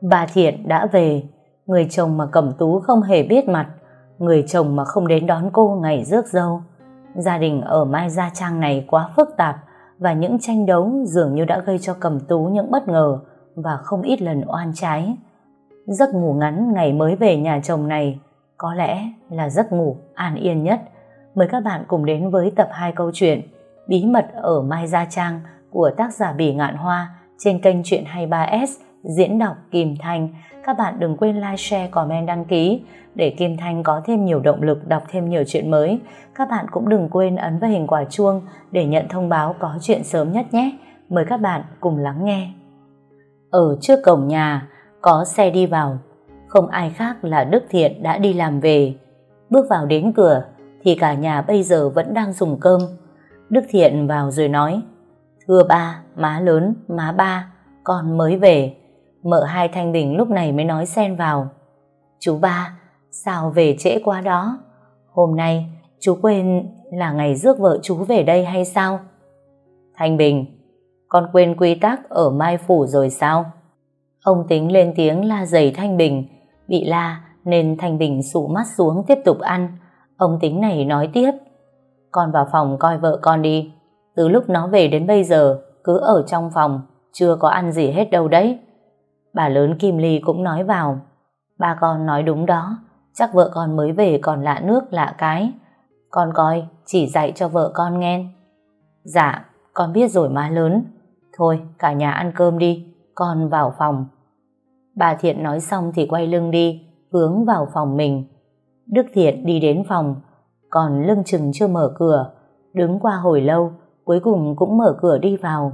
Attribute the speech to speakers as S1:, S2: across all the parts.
S1: Bà Thiện đã về, người chồng mà Cẩm Tú không hề biết mặt, người chồng mà không đến đón cô ngày rước dâu. Gia đình ở Mai Gia Trang này quá phức tạp và những tranh đấu dường như đã gây cho Cẩm Tú những bất ngờ và không ít lần oan trái. Giấc ngủ ngắn ngày mới về nhà chồng này có lẽ là giấc ngủ an yên nhất. Mời các bạn cùng đến với tập 2 câu chuyện Bí mật ở Mai Gia Trang của tác giả Bỉ Ngạn Hoa trên kênh Chuyện 23S diễn đọc Kim Thanh. Các bạn đừng quên like, share, comment, đăng ký để Kim Thanh có thêm nhiều động lực đọc thêm nhiều chuyện mới. Các bạn cũng đừng quên ấn vào hình quả chuông để nhận thông báo có chuyện sớm nhất nhé. Mời các bạn cùng lắng nghe. Ở trước cổng nhà, có xe đi vào. Không ai khác là Đức Thiện đã đi làm về. Bước vào đến cửa, thì cả nhà bây giờ vẫn đang dùng cơm. Đức Thiện vào rồi nói, Thưa ba, má lớn, má ba, con mới về. Mợ hai Thanh Bình lúc này mới nói xen vào. Chú ba, sao về trễ quá đó? Hôm nay, chú quên là ngày rước vợ chú về đây hay sao? Thanh Bình, con quên quy tắc ở Mai Phủ rồi sao? Ông tính lên tiếng la dày Thanh Bình, bị la nên Thanh Bình sụ mắt xuống tiếp tục ăn. Ông tính này nói tiếp, con vào phòng coi vợ con đi. Từ lúc nó về đến bây giờ, cứ ở trong phòng, chưa có ăn gì hết đâu đấy. Bà lớn Kim Ly cũng nói vào, ba con nói đúng đó, chắc vợ con mới về còn lạ nước lạ cái. Con coi, chỉ dạy cho vợ con nghe. Dạ, con biết rồi má lớn. Thôi, cả nhà ăn cơm đi, con vào phòng. Bà Thiện nói xong thì quay lưng đi, hướng vào phòng mình. Đức Thiện đi đến phòng, còn lưng chừng chưa mở cửa, đứng qua hồi lâu, cuối cùng cũng mở cửa đi vào.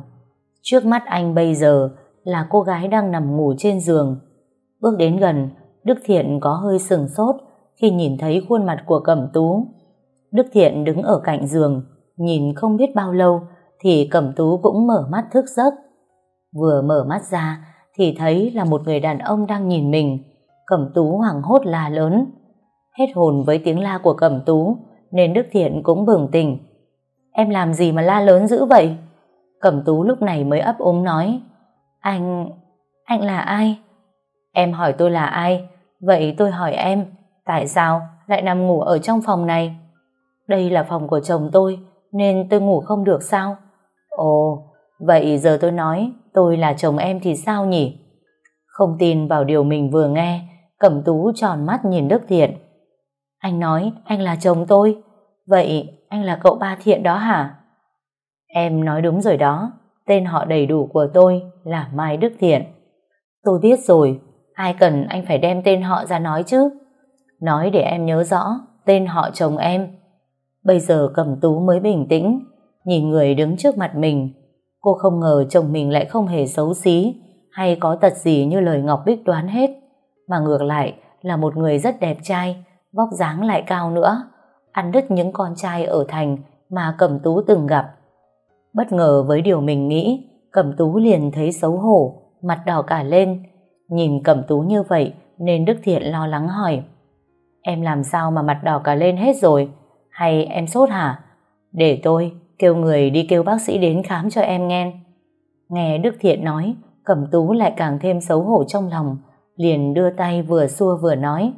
S1: Trước mắt anh bây giờ là cô gái đang nằm ngủ trên giường. Bước đến gần, Đức Thiện có hơi sừng sốt khi nhìn thấy khuôn mặt của Cẩm Tú. Đức Thiện đứng ở cạnh giường, nhìn không biết bao lâu thì Cẩm Tú cũng mở mắt thức giấc. Vừa mở mắt ra thì thấy là một người đàn ông đang nhìn mình. Cẩm Tú hoảng hốt la lớn. Hết hồn với tiếng la của Cẩm Tú nên Đức Thiện cũng bừng tỉnh. Em làm gì mà la lớn dữ vậy? Cẩm Tú lúc này mới ấp úng nói anh... anh là ai? Em hỏi tôi là ai? Vậy tôi hỏi em Tại sao lại nằm ngủ ở trong phòng này? Đây là phòng của chồng tôi Nên tôi ngủ không được sao? Ồ, vậy giờ tôi nói Tôi là chồng em thì sao nhỉ? Không tin vào điều mình vừa nghe Cẩm Tú tròn mắt nhìn Đức Thiện Anh nói anh là chồng tôi Vậy anh là cậu ba Thiện đó hả? Em nói đúng rồi đó, tên họ đầy đủ của tôi là Mai Đức Thiện. Tôi biết rồi, ai cần anh phải đem tên họ ra nói chứ. Nói để em nhớ rõ tên họ chồng em. Bây giờ cầm tú mới bình tĩnh, nhìn người đứng trước mặt mình. Cô không ngờ chồng mình lại không hề xấu xí hay có tật gì như lời Ngọc Bích đoán hết, mà ngược lại là một người rất đẹp trai, vóc dáng lại cao nữa, ăn đứt những con trai ở thành mà Cẩm Tú từng gặp. Bất ngờ với điều mình nghĩ, Cẩm Tú liền thấy xấu hổ, mặt đỏ cả lên. Nhìn Cẩm Tú như vậy nên Đức Thiện lo lắng hỏi. Em làm sao mà mặt đỏ cả lên hết rồi? Hay em sốt hả? Để tôi kêu người đi kêu bác sĩ đến khám cho em nghe. Nghe Đức Thiện nói, Cẩm Tú lại càng thêm xấu hổ trong lòng, liền đưa tay vừa xua vừa nói.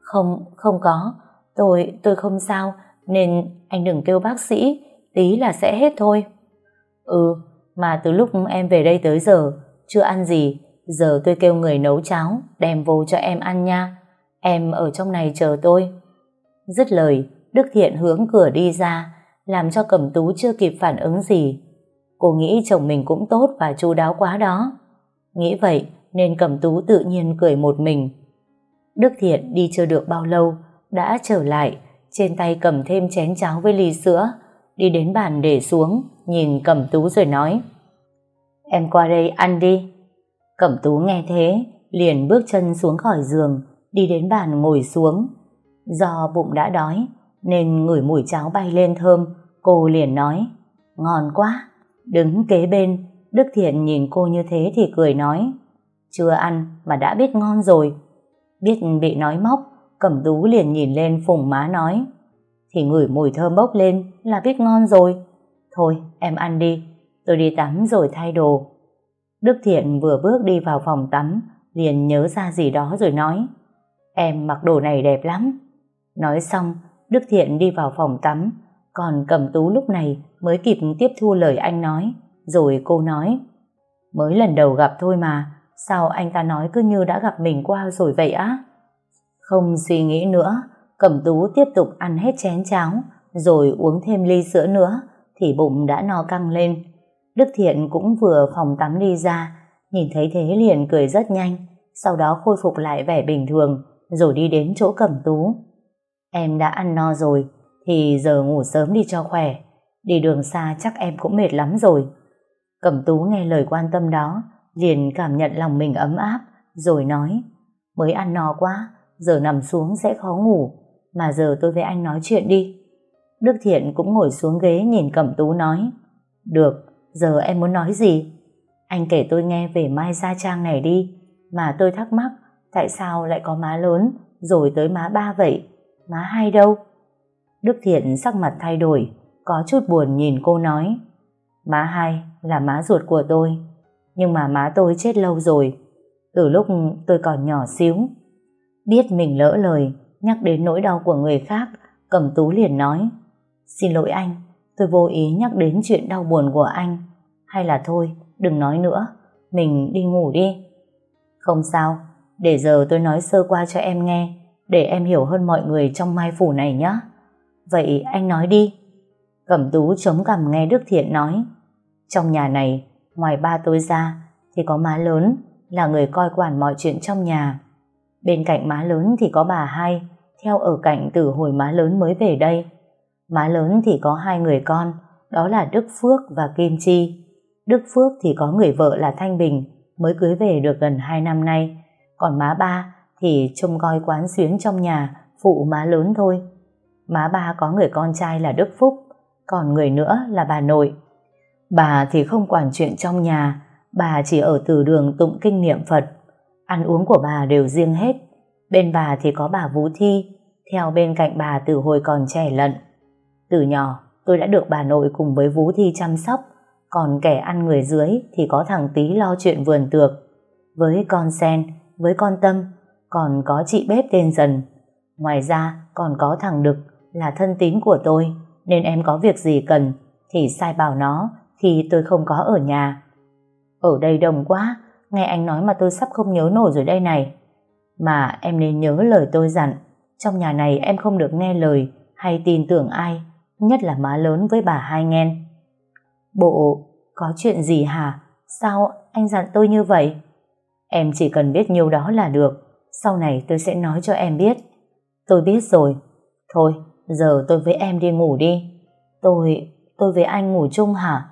S1: Không, không có, tôi, tôi không sao, nên anh đừng kêu bác sĩ, tí là sẽ hết thôi. Ừ, mà từ lúc em về đây tới giờ, chưa ăn gì, giờ tôi kêu người nấu cháo, đem vô cho em ăn nha. Em ở trong này chờ tôi. Dứt lời, Đức Thiện hướng cửa đi ra, làm cho Cẩm Tú chưa kịp phản ứng gì. Cô nghĩ chồng mình cũng tốt và chu đáo quá đó. Nghĩ vậy nên Cẩm Tú tự nhiên cười một mình. Đức Thiện đi chưa được bao lâu, đã trở lại, trên tay cầm thêm chén cháo với ly sữa, đi đến bàn để xuống, nhìn Cẩm Tú rồi nói Em qua đây ăn đi. Cẩm Tú nghe thế, liền bước chân xuống khỏi giường, đi đến bàn ngồi xuống. Do bụng đã đói, nên ngửi mùi cháo bay lên thơm, cô liền nói Ngon quá. Đứng kế bên, Đức Thiện nhìn cô như thế thì cười nói Chưa ăn mà đã biết ngon rồi. Biết bị nói móc, Cẩm Tú liền nhìn lên phùng má nói thì ngửi mùi thơm bốc lên là biết ngon rồi. Thôi, em ăn đi, tôi đi tắm rồi thay đồ. Đức Thiện vừa bước đi vào phòng tắm, liền nhớ ra gì đó rồi nói Em mặc đồ này đẹp lắm. Nói xong, Đức Thiện đi vào phòng tắm, còn Cẩm Tú lúc này mới kịp tiếp thu lời anh nói, rồi cô nói Mới lần đầu gặp thôi mà, sao anh ta nói cứ như đã gặp mình qua rồi vậy á? Không suy nghĩ nữa, Cẩm Tú tiếp tục ăn hết chén cháo, rồi uống thêm ly sữa nữa, thì bụng đã no căng lên. Đức Thiện cũng vừa phòng tắm đi ra, nhìn thấy thế liền cười rất nhanh, sau đó khôi phục lại vẻ bình thường, rồi đi đến chỗ Cẩm Tú. Em đã ăn no rồi, thì giờ ngủ sớm đi cho khỏe. Đi đường xa chắc em cũng mệt lắm rồi. Cẩm Tú nghe lời quan tâm đó, liền cảm nhận lòng mình ấm áp, rồi nói, mới ăn no quá, giờ nằm xuống sẽ khó ngủ, mà giờ tôi với anh nói chuyện đi. Đức Thiện cũng ngồi xuống ghế nhìn Cẩm Tú nói, được, giờ em muốn nói gì? Anh kể tôi nghe về Mai Gia Trang này đi, mà tôi thắc mắc, tại sao lại có má lớn, rồi tới má ba vậy? Má hai đâu? Đức Thiện sắc mặt thay đổi, có chút buồn nhìn cô nói, má hai là má ruột của tôi, nhưng mà má tôi chết lâu rồi, từ lúc tôi còn nhỏ xíu. Biết mình lỡ lời, nhắc đến nỗi đau của người khác, Cẩm Tú liền nói, xin lỗi anh, tôi vô ý nhắc đến chuyện đau buồn của anh, hay là thôi, đừng nói nữa, mình đi ngủ đi. Không sao, để giờ tôi nói sơ qua cho em nghe, để em hiểu hơn mọi người trong mai phủ này nhé. Vậy anh nói đi. Cẩm tú chống cằm nghe Đức Thiện nói, trong nhà này, ngoài ba tôi ra, thì có má lớn, là người coi quản mọi chuyện trong nhà. Bên cạnh má lớn thì có bà hai, theo ở cạnh từ hồi má lớn mới về đây. Má lớn thì có hai người con, đó là Đức Phước và Kim Chi. Đức Phước thì có người vợ là Thanh Bình, mới cưới về được gần hai năm nay. Còn má ba thì trông coi quán xuyến trong nhà, phụ má lớn thôi. Má ba có người con trai là Đức Phúc, còn người nữa là bà nội. Bà thì không quản chuyện trong nhà, bà chỉ ở từ đường tụng kinh niệm Phật. Ăn uống của bà đều riêng hết. Bên bà thì có bà Vũ Thi, theo bên cạnh bà từ hồi còn trẻ lận. Từ nhỏ, tôi đã được bà nội cùng với Vũ Thi chăm sóc, còn kẻ ăn người dưới thì có thằng Tý lo chuyện vườn tược. Với con Sen, với con Tâm, còn có chị bếp tên Dần. Ngoài ra, còn có thằng Đực là thân tín của tôi, nên em có việc gì cần thì sai bảo nó khi tôi không có ở nhà. Ở đây đông quá, nghe anh nói mà tôi sắp không nhớ nổi rồi đây này. Mà em nên nhớ lời tôi dặn, trong nhà này em không được nghe lời hay tin tưởng ai, nhất là má lớn với bà hai nghen. Bộ, có chuyện gì hả? Sao anh dặn tôi như vậy? Em chỉ cần biết nhiêu đó là được, sau này tôi sẽ nói cho em biết. Tôi biết rồi. Thôi, giờ tôi với em đi ngủ đi. Tôi, tôi với anh ngủ chung hả?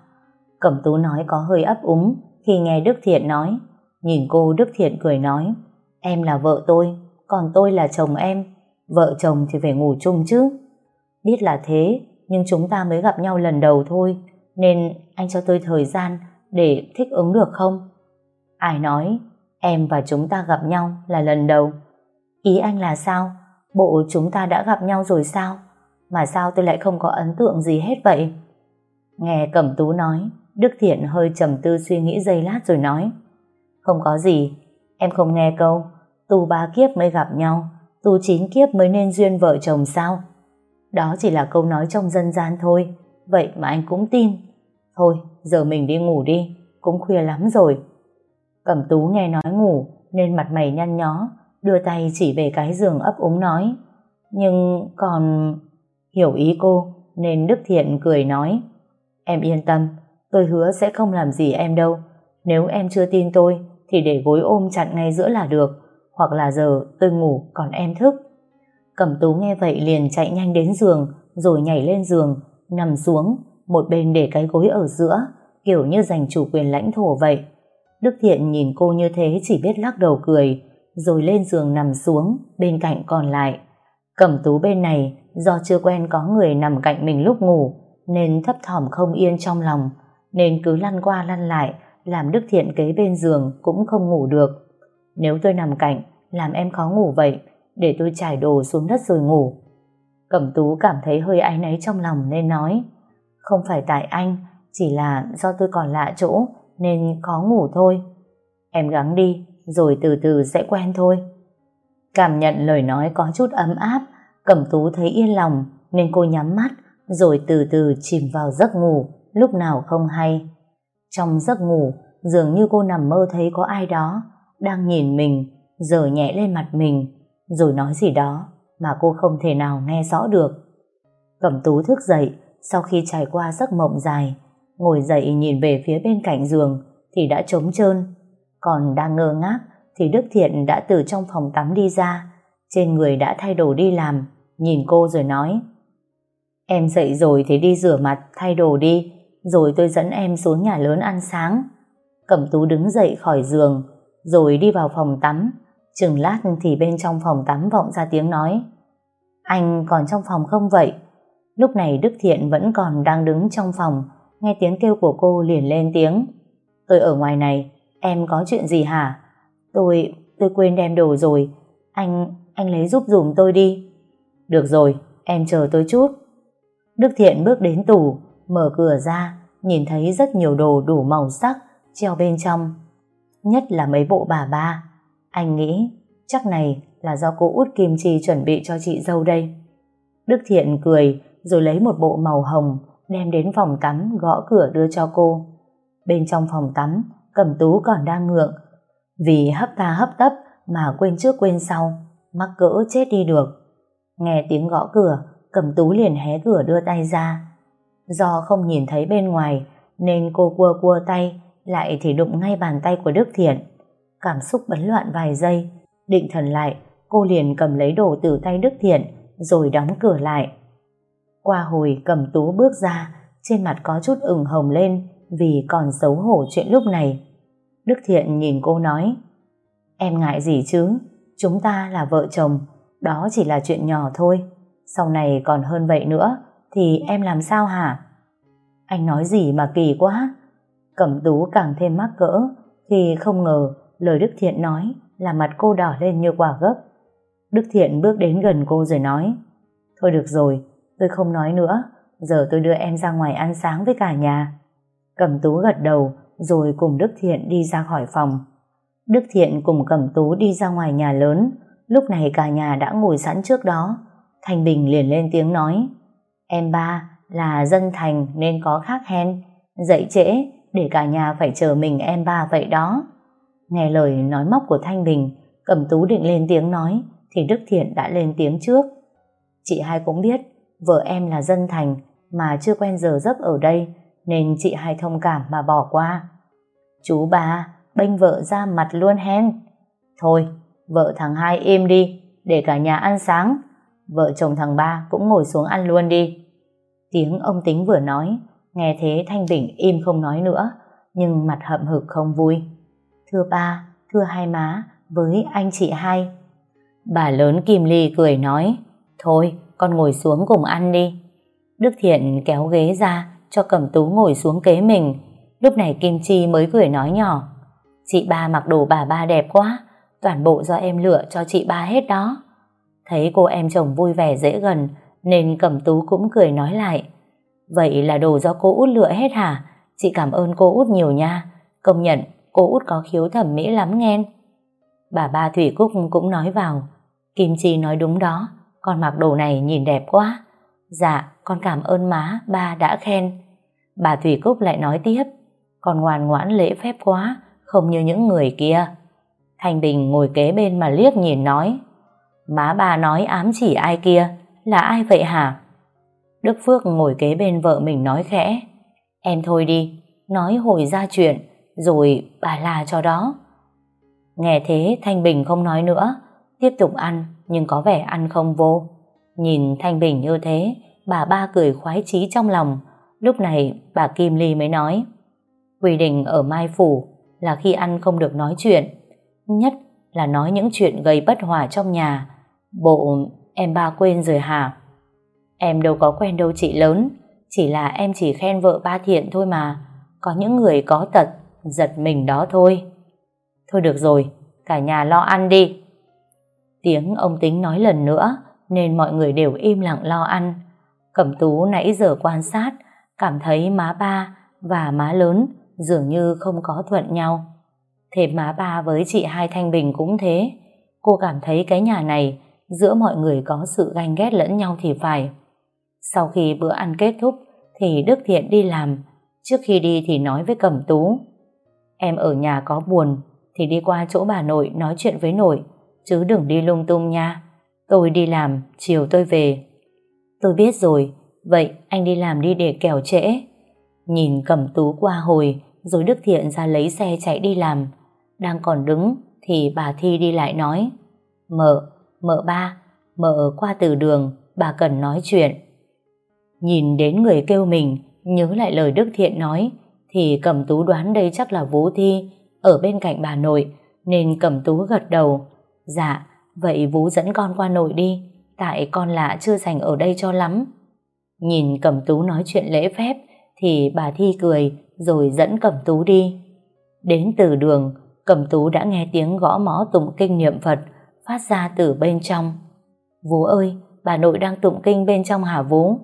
S1: Cẩm tú nói có hơi ấp úng khi nghe Đức Thiện nói. Nhìn cô Đức Thiện cười nói, em là vợ tôi, còn tôi là chồng em. Vợ chồng thì phải ngủ chung chứ. Biết là thế, nhưng chúng ta mới gặp nhau lần đầu thôi, nên anh cho tôi thời gian để thích ứng được không? Ai nói, em và chúng ta gặp nhau là lần đầu. Ý anh là sao? Bộ chúng ta đã gặp nhau rồi sao? Mà sao tôi lại không có ấn tượng gì hết vậy? Nghe Cẩm Tú nói, Đức Thiện hơi trầm tư suy nghĩ giây lát rồi nói Không có gì, em không nghe câu Tu ba kiếp mới gặp nhau, tu chín kiếp mới nên duyên vợ chồng sao? Đó chỉ là câu nói trong dân gian thôi, vậy mà anh cũng tin. Thôi, giờ mình đi ngủ đi, cũng khuya lắm rồi. Cẩm Tú nghe nói ngủ, nên mặt mày nhăn nhó, đưa tay chỉ về cái giường ấp úng nói. Nhưng còn... Hiểu ý cô, nên Đức Thiện cười nói. Em yên tâm, tôi hứa sẽ không làm gì em đâu. Nếu em chưa tin tôi, thì để gối ôm chặt ngay giữa là được. Hoặc là giờ tôi ngủ, còn em thức. Cẩm Tú nghe vậy liền chạy nhanh đến giường, rồi nhảy lên giường, nằm xuống, một bên để cái gối ở giữa, kiểu như giành chủ quyền lãnh thổ vậy. Đức Thiện nhìn cô như thế chỉ biết lắc đầu cười, rồi lên giường nằm xuống, bên cạnh còn lại. Cẩm tú bên này, do chưa quen có người nằm cạnh mình lúc ngủ, nên thấp thỏm không yên trong lòng, nên cứ lăn qua lăn lại, làm Đức Thiện kế bên giường cũng không ngủ được. Nếu tôi nằm cạnh, làm em khó ngủ vậy, để tôi trải đồ xuống đất rồi ngủ. Cẩm tú cảm thấy hơi áy náy trong lòng nên nói, không phải tại anh, chỉ là do tôi còn lạ chỗ, nên khó ngủ thôi. Em gắng đi, rồi từ từ sẽ quen thôi. Cảm nhận lời nói có chút ấm áp, Cẩm Tú thấy yên lòng nên cô nhắm mắt rồi từ từ chìm vào giấc ngủ lúc nào không hay. Trong giấc ngủ, dường như cô nằm mơ thấy có ai đó đang nhìn mình, giờ nhẹ lên mặt mình, rồi nói gì đó mà cô không thể nào nghe rõ được. Cẩm Tú thức dậy sau khi trải qua giấc mộng dài, ngồi dậy nhìn về phía bên cạnh giường thì đã trống trơn, còn đang ngơ ngác thì Đức Thiện đã từ trong phòng tắm đi ra, trên người đã thay đồ đi làm, nhìn cô rồi nói Em dậy rồi thì đi rửa mặt, thay đồ đi, rồi tôi dẫn em xuống nhà lớn ăn sáng. Cẩm tú đứng dậy khỏi giường, rồi đi vào phòng tắm. Chừng lát thì bên trong phòng tắm vọng ra tiếng nói. Anh còn trong phòng không vậy? Lúc này Đức Thiện vẫn còn đang đứng trong phòng, nghe tiếng kêu của cô liền lên tiếng. Tôi ở ngoài này, em có chuyện gì hả? Tôi, tôi quên đem đồ rồi. Anh, anh lấy giúp dùm tôi đi. Được rồi, em chờ tôi chút. Đức Thiện bước đến tủ, mở cửa ra, nhìn thấy rất nhiều đồ đủ màu sắc treo bên trong. Nhất là mấy bộ bà ba. Anh nghĩ chắc này là do cô út Kim Chi chuẩn bị cho chị dâu đây. Đức Thiện cười rồi lấy một bộ màu hồng đem đến phòng tắm gõ cửa đưa cho cô. Bên trong phòng tắm, Cẩm Tú còn đang ngượng vì hấp ta hấp tấp mà quên trước quên sau, mắc cỡ chết đi được. Nghe tiếng gõ cửa, Cẩm Tú liền hé cửa đưa tay ra. Do không nhìn thấy bên ngoài nên cô cua cua tay lại thì đụng ngay bàn tay của Đức Thiện. Cảm xúc bấn loạn vài giây, định thần lại, cô liền cầm lấy đồ từ tay Đức Thiện rồi đóng cửa lại. Qua hồi cầm Tú bước ra, trên mặt có chút ửng hồng lên vì còn xấu hổ chuyện lúc này. Đức Thiện nhìn cô nói Em ngại gì chứ, chúng ta là vợ chồng, đó chỉ là chuyện nhỏ thôi. Sau này còn hơn vậy nữa Thì em làm sao hả Anh nói gì mà kỳ quá Cẩm tú càng thêm mắc cỡ, Thì không ngờ lời Đức Thiện nói Là mặt cô đỏ lên như quả gấp Đức Thiện bước đến gần cô rồi nói, Thôi được rồi, Tôi không nói nữa, Giờ tôi đưa em ra ngoài ăn sáng với cả nhà. Cẩm tú gật đầu Rồi cùng Đức Thiện đi ra khỏi phòng. Đức Thiện cùng Cẩm tú đi ra ngoài nhà lớn, Lúc này cả nhà đã ngồi sẵn trước đó. Thanh Bình liền lên tiếng nói, Em ba là dân thành nên có khác hen Dậy trễ để cả nhà phải chờ mình em ba vậy đó. Nghe lời nói móc của Thanh Bình Cẩm tú định lên tiếng nói Thì Đức Thiện đã lên tiếng trước. Chị hai cũng biết Vợ em là dân thành Mà chưa quen giờ giấc ở đây Nên chị hai thông cảm mà bỏ qua. Chú ba Bênh vợ ra mặt luôn hen. Thôi vợ thằng hai im đi Để cả nhà ăn sáng. Vợ chồng thằng ba cũng ngồi xuống ăn luôn đi. Tiếng ông tính vừa nói, nghe thế Thanh Tỉnh im không nói nữa, nhưng mặt hậm hực không vui. Thưa ba, thưa hai má, với anh chị hai. Bà lớn Kim Ly cười nói, thôi con ngồi xuống cùng ăn đi. Đức Thiện kéo ghế ra cho Cẩm Tú ngồi xuống kế mình. Lúc này Kim Chi mới cười nói nhỏ, chị ba mặc đồ bà ba đẹp quá, toàn bộ do em lựa cho chị ba hết đó. Thấy cô em chồng vui vẻ dễ gần nên Cẩm Tú cũng cười nói lại. Vậy là đồ do cô út lựa hết hả? Chị cảm ơn cô út nhiều nha. Công nhận cô út có khiếu thẩm mỹ lắm nghe. Bà ba Thủy Cúc cũng nói vào. Kim Chi nói đúng đó. Con mặc đồ này nhìn đẹp quá. Dạ, con cảm ơn má, ba đã khen. Bà Thủy Cúc lại nói tiếp. Con ngoan ngoãn lễ phép quá, không như những người kia. Thanh Bình ngồi kế bên mà liếc nhìn nói. Má bà nói ám chỉ ai kia, là ai vậy hả? Đức Phước ngồi kế bên vợ mình nói khẽ. Em thôi đi, nói hồi ra chuyện, rồi bà là cho đó. Nghe thế Thanh Bình không nói nữa, tiếp tục ăn, nhưng có vẻ ăn không vô. Nhìn Thanh Bình như thế, bà ba cười khoái chí trong lòng. Lúc này bà Kim Ly mới nói, quy định ở Mai Phủ là khi ăn không được nói chuyện, nhất là nói những chuyện gây bất hòa trong nhà, Bộ em ba quên rồi hả? Em đâu có quen đâu chị lớn, chỉ là em chỉ khen vợ ba thiện thôi mà. Có những người có tật, giật mình đó thôi. Thôi được rồi, cả nhà lo ăn đi. Tiếng ông tính nói lần nữa, nên mọi người đều im lặng lo ăn. Cẩm tú nãy giờ quan sát, cảm thấy má ba và má lớn dường như không có thuận nhau. thế má ba với chị hai Thanh Bình cũng thế. Cô cảm thấy cái nhà này giữa mọi người có sự ganh ghét lẫn nhau thì phải. Sau khi bữa ăn kết thúc thì Đức Thiện đi làm. Trước khi đi thì nói với Cẩm Tú. Em ở nhà có buồn thì đi qua chỗ bà nội nói chuyện với nội chứ đừng đi lung tung nha. Tôi đi làm, chiều tôi về. Tôi biết rồi, vậy anh đi làm đi để kẻo trễ. Nhìn Cẩm Tú qua hồi rồi Đức Thiện ra lấy xe chạy đi làm. Đang còn đứng thì bà Thi đi lại nói Mợ, mợ ba, mợ qua từ đường, bà cần nói chuyện. Nhìn đến người kêu mình, nhớ lại lời Đức Thiện nói, thì Cẩm Tú đoán đây chắc là Vũ Thi, ở bên cạnh bà nội, nên Cẩm Tú gật đầu. Dạ, vậy Vũ dẫn con qua nội đi, tại con lạ chưa dành ở đây cho lắm. Nhìn Cẩm Tú nói chuyện lễ phép, thì bà Thi cười, rồi dẫn Cẩm Tú đi. Đến từ đường, Cẩm Tú đã nghe tiếng gõ mõ tụng kinh niệm Phật phát ra từ bên trong. Vú ơi, bà nội đang tụng kinh bên trong hả Vú?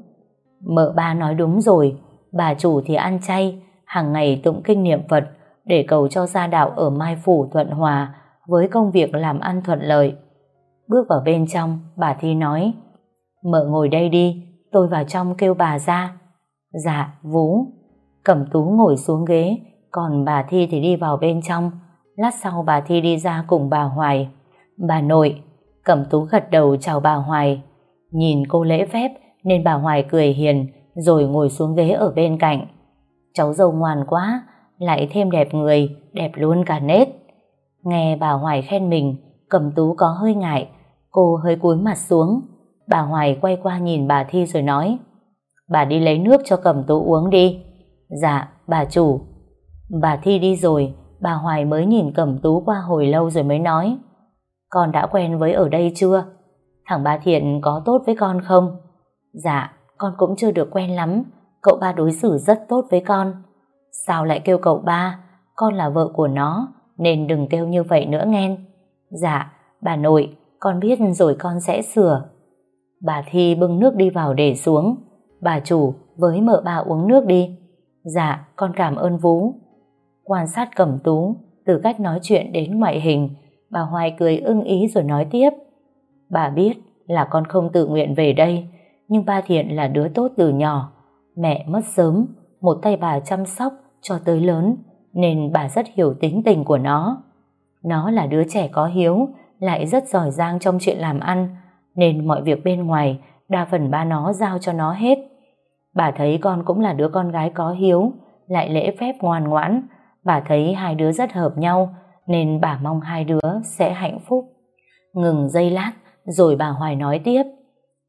S1: Mợ ba nói đúng rồi, bà chủ thì ăn chay, hàng ngày tụng kinh niệm Phật để cầu cho gia đạo ở Mai Phủ thuận hòa với công việc làm ăn thuận lợi. Bước vào bên trong, bà Thi nói Mợ ngồi đây đi, tôi vào trong kêu bà ra. Dạ, Vú. Cẩm Tú ngồi xuống ghế, còn bà Thi thì đi vào bên trong. Lát sau bà Thi đi ra cùng bà Hoài. Bà nội, Cẩm Tú gật đầu chào bà Hoài. Nhìn cô lễ phép nên bà Hoài cười hiền rồi ngồi xuống ghế ở bên cạnh. Cháu dâu ngoan quá, lại thêm đẹp người, đẹp luôn cả nết. Nghe bà Hoài khen mình, Cẩm Tú có hơi ngại, cô hơi cúi mặt xuống. Bà Hoài quay qua nhìn bà Thi rồi nói Bà đi lấy nước cho Cẩm Tú uống đi. Dạ, bà chủ. Bà Thi đi rồi, bà Hoài mới nhìn Cẩm Tú qua hồi lâu rồi mới nói Con đã quen với ở đây chưa? Thằng ba Thiện có tốt với con không? Dạ, con cũng chưa được quen lắm, cậu ba đối xử rất tốt với con. Sao lại kêu cậu ba? Con là vợ của nó, nên đừng kêu như vậy nữa nghe. Dạ, bà nội, con biết rồi con sẽ sửa. Bà Thi bưng nước đi vào để xuống. Bà chủ, với mợ bà uống nước đi. Dạ, con cảm ơn Vú. Quan sát cẩm tú, từ cách nói chuyện đến ngoại hình, bà Hoài cười ưng ý rồi nói tiếp. Bà biết là con không tự nguyện về đây, nhưng ba Thiện là đứa tốt từ nhỏ. Mẹ mất sớm, một tay bà chăm sóc cho tới lớn, nên bà rất hiểu tính tình của nó. Nó là đứa trẻ có hiếu, lại rất giỏi giang trong chuyện làm ăn, nên mọi việc bên ngoài đa phần ba nó giao cho nó hết. Bà thấy con cũng là đứa con gái có hiếu, lại lễ phép ngoan ngoãn. Bà thấy hai đứa rất hợp nhau, nên bà mong hai đứa sẽ hạnh phúc. Ngừng giây lát, rồi bà Hoài nói tiếp.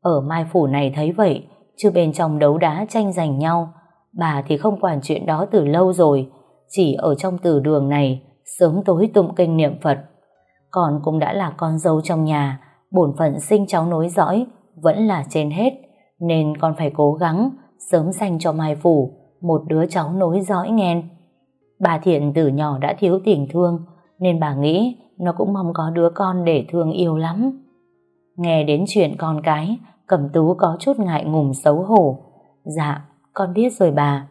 S1: Ở Mai Phủ này thấy vậy, chứ bên trong đấu đá tranh giành nhau. Bà thì không quản chuyện đó từ lâu rồi, chỉ ở trong từ đường này, sớm tối tụng kinh niệm Phật. Con cũng đã là con dâu trong nhà, bổn phận sinh cháu nối dõi, vẫn là trên hết, nên con phải cố gắng sớm dành cho Mai Phủ một đứa cháu nối dõi nghen. Bà Thiện từ nhỏ đã thiếu tình thương, nên bà nghĩ nó cũng mong có đứa con để thương yêu lắm. Nghe đến chuyện con cái, Cẩm Tú có chút ngại ngùng xấu hổ. Dạ, con biết rồi bà.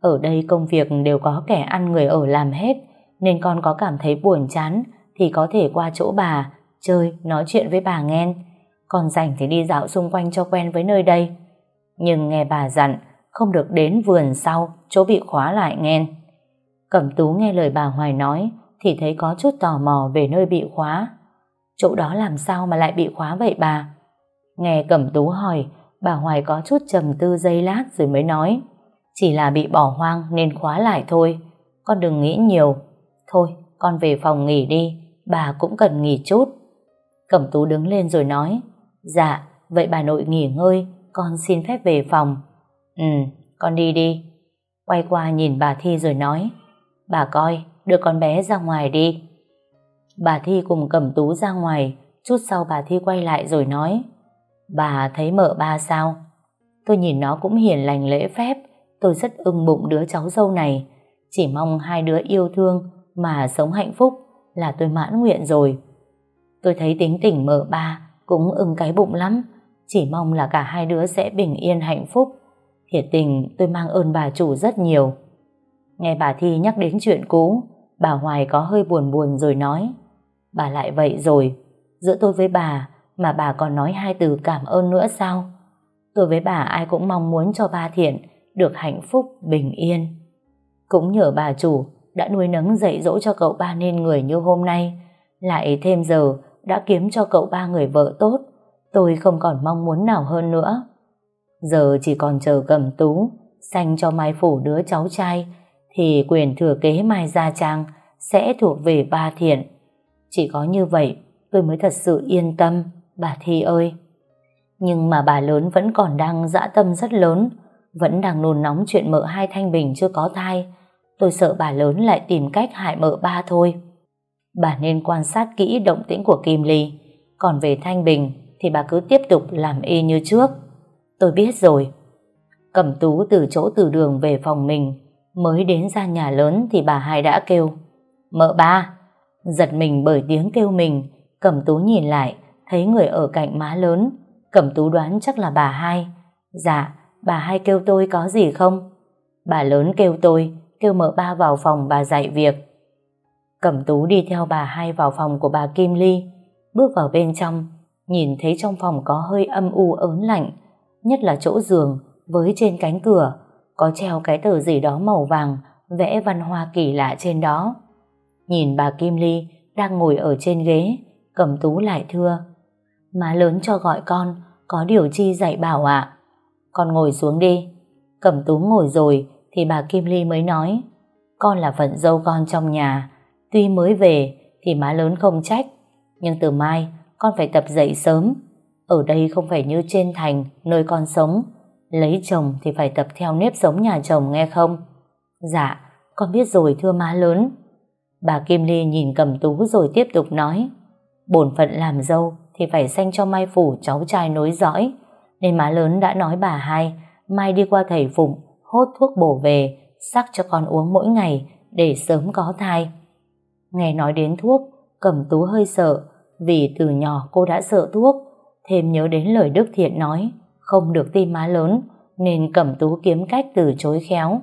S1: Ở đây công việc đều có kẻ ăn người ở làm hết, nên con có cảm thấy buồn chán thì có thể qua chỗ bà, chơi, nói chuyện với bà nghe. Còn rảnh thì đi dạo xung quanh cho quen với nơi đây. Nhưng nghe bà dặn, không được đến vườn sau, chỗ bị khóa lại nghe. Cẩm Tú nghe lời bà Hoài nói, thì thấy có chút tò mò về nơi bị khóa. Chỗ đó làm sao mà lại bị khóa vậy bà? Nghe Cẩm Tú hỏi, bà Hoài có chút trầm tư giây lát rồi mới nói. Chỉ là bị bỏ hoang nên khóa lại thôi. Con đừng nghĩ nhiều. Thôi, con về phòng nghỉ đi, bà cũng cần nghỉ chút. Cẩm Tú đứng lên rồi nói. Dạ, vậy bà nội nghỉ ngơi, con xin phép về phòng. Ừ, con đi đi. Quay qua nhìn bà Thi rồi nói. Bà coi, đưa con bé ra ngoài đi. Bà Thi cùng cầm tú ra ngoài, chút sau bà Thi quay lại rồi nói. Bà thấy mợ ba sao? Tôi nhìn nó cũng hiền lành lễ phép, tôi rất ưng bụng đứa cháu dâu này. Chỉ mong hai đứa yêu thương mà sống hạnh phúc là tôi mãn nguyện rồi. Tôi thấy tính tình mợ ba cũng ưng cái bụng lắm, chỉ mong là cả hai đứa sẽ bình yên hạnh phúc. Thiệt tình tôi mang ơn bà chủ rất nhiều. Nghe bà Thi nhắc đến chuyện cũ, bà Hoài có hơi buồn buồn rồi nói Bà lại vậy rồi. Giữa tôi với bà Mà bà còn nói hai từ cảm ơn nữa sao? Tôi với bà ai cũng mong muốn cho ba Thiện Được hạnh phúc, bình yên. Cũng nhờ bà chủ Đã nuôi nấng dạy dỗ cho cậu ba nên người như hôm nay. Lại thêm giờ Đã kiếm cho cậu ba người vợ tốt Tôi không còn mong muốn nào hơn nữa. Giờ chỉ còn chờ cầm tú Sanh cho Mai Phủ đứa cháu trai Thì quyền thừa kế Mai Gia Trang Sẽ thuộc về ba Thiện. Chỉ có như vậy tôi mới thật sự yên tâm, bà Thi ơi. Nhưng mà bà lớn vẫn còn đang dã tâm rất lớn, vẫn đang nôn nóng chuyện mợ hai Thanh Bình chưa có thai. Tôi sợ bà lớn lại tìm cách hại mợ ba thôi. Bà nên quan sát kỹ động tĩnh của Kim Ly, còn về Thanh Bình thì bà cứ tiếp tục làm y như trước. Tôi biết rồi. Cẩm tú từ chỗ từ đường về phòng mình, mới đến ra nhà lớn thì bà hai đã kêu. Mợ ba! Giật mình bởi tiếng kêu mình, Cẩm tú nhìn lại, thấy người ở cạnh má lớn. Cẩm tú đoán chắc là bà hai. Dạ, bà hai kêu tôi có gì không? Bà lớn kêu tôi, kêu mợ ba vào phòng bà dạy việc. Cẩm tú đi theo bà hai vào phòng của bà Kim Ly. Bước vào bên trong, nhìn thấy trong phòng có hơi âm u ớn lạnh, nhất là chỗ giường với trên cánh cửa có treo cái tờ gì đó màu vàng vẽ văn hoa kỳ lạ trên đó. Nhìn bà Kim Ly đang ngồi ở trên ghế, Cẩm tú lại thưa Má lớn cho gọi con Có điều chi dạy bảo ạ? Con ngồi xuống đi. Cẩm tú ngồi rồi Thì bà Kim Ly mới nói Con là phận dâu con trong nhà Tuy mới về thì má lớn không trách Nhưng từ mai Con phải tập dậy sớm. Ở đây không phải như trên thành Nơi con sống Lấy chồng thì phải tập theo nếp sống nhà chồng nghe không? Dạ Con biết rồi thưa má lớn. Bà Kim Ly nhìn Cẩm tú rồi tiếp tục nói bổn phận làm dâu thì phải sanh cho Mai Phủ cháu trai nối dõi. Nên má lớn đã nói bà hai, Mai đi qua thầy Phụng, hốt thuốc bổ về, sắc cho con uống mỗi ngày để sớm có thai. Nghe nói đến thuốc, Cẩm Tú hơi sợ, vì từ nhỏ cô đã sợ thuốc, thêm nhớ đến lời Đức Thiện nói, không được tin má lớn, nên Cẩm Tú kiếm cách từ chối khéo.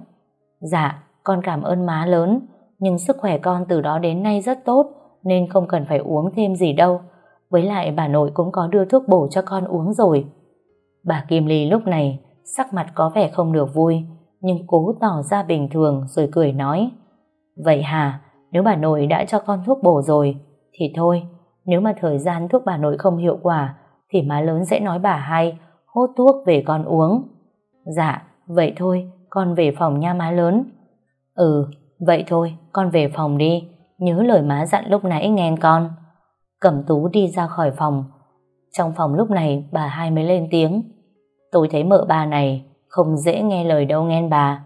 S1: Dạ, con cảm ơn má lớn, nhưng sức khỏe con từ đó đến nay rất tốt, nên không cần phải uống thêm gì đâu. Với lại bà nội cũng có đưa thuốc bổ cho con uống rồi. Bà Kim Ly lúc này sắc mặt có vẻ không được vui, nhưng cố tỏ ra bình thường rồi cười nói. Vậy hà, nếu bà nội đã cho con thuốc bổ rồi, thì thôi, nếu mà thời gian thuốc bà nội không hiệu quả, thì má lớn sẽ nói bà hay hốt thuốc về con uống. Dạ, vậy thôi, con về phòng nha má lớn. Ừ, vậy thôi, con về phòng đi. Nhớ lời má dặn lúc nãy nghe con. Cẩm tú đi ra khỏi phòng. Trong phòng lúc này bà hai mới lên tiếng. Tôi thấy mợ bà này không dễ nghe lời đâu nghe bà.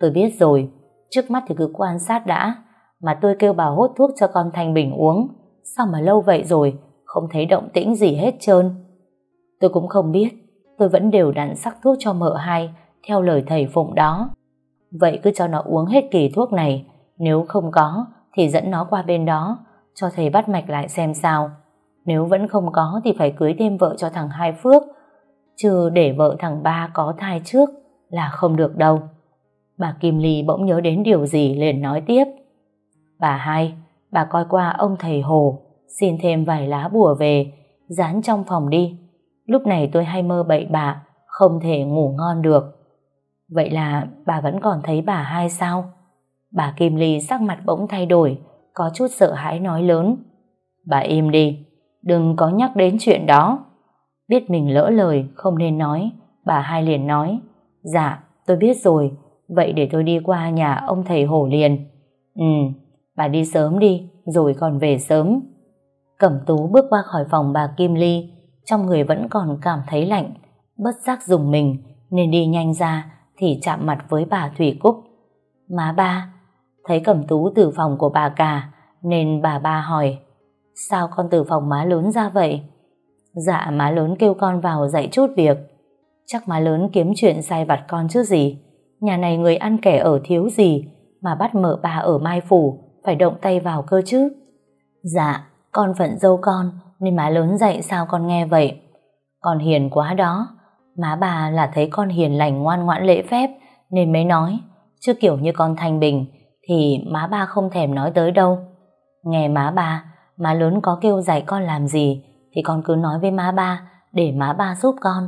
S1: Tôi biết rồi, trước mắt thì cứ quan sát đã. Mà tôi kêu bà hốt thuốc cho con Thanh Bình uống. Sao mà lâu vậy rồi, không thấy động tĩnh gì hết trơn. Tôi cũng không biết, tôi vẫn đều đặn sắc thuốc cho mợ hai, theo lời thầy Phụng đó. Vậy cứ cho nó uống hết kỳ thuốc này, nếu không có thì dẫn nó qua bên đó cho thầy bắt mạch lại xem sao. Nếu vẫn không có thì phải cưới thêm vợ cho thằng Hai Phước chứ để vợ thằng Ba có thai trước là không được đâu. Bà Kim Ly bỗng nhớ đến điều gì liền nói tiếp. Bà hai, bà coi qua ông thầy Hồ xin thêm vài lá bùa về dán trong phòng đi. Lúc này tôi hay mơ bậy bạ không thể ngủ ngon được. Vậy là bà vẫn còn thấy bà hai sao? Bà Kim Ly sắc mặt bỗng thay đổi, có chút sợ hãi nói lớn. Bà im đi, đừng có nhắc đến chuyện đó. Biết mình lỡ lời, không nên nói, bà hai liền nói. Dạ, tôi biết rồi, vậy để tôi đi qua nhà ông thầy hổ liền. Ừ, bà đi sớm đi, rồi còn về sớm. Cẩm tú bước qua khỏi phòng bà Kim Ly, trong người vẫn còn cảm thấy lạnh, bất giác dùng mình, nên đi nhanh ra, thì chạm mặt với bà Thủy Cúc. Má ba, Thấy cẩm tú từ phòng của bà cả Nên bà ba hỏi Sao con từ phòng má lớn ra vậy? Dạ má lớn kêu con vào dạy chút việc. Chắc má lớn kiếm chuyện sai vặt con chứ gì. Nhà này người ăn kẻ ở thiếu gì Mà bắt mở bà ở Mai Phủ Phải động tay vào cơ chứ. Dạ con phận dâu con Nên má lớn dạy sao con nghe vậy? Con hiền quá đó. Má bà là thấy con hiền lành ngoan ngoãn lễ phép Nên mới nói Chứ kiểu như con Thanh Bình thì má ba không thèm nói tới đâu. Nghe má ba, má lớn có kêu dạy con làm gì thì con cứ nói với má ba để má ba giúp con.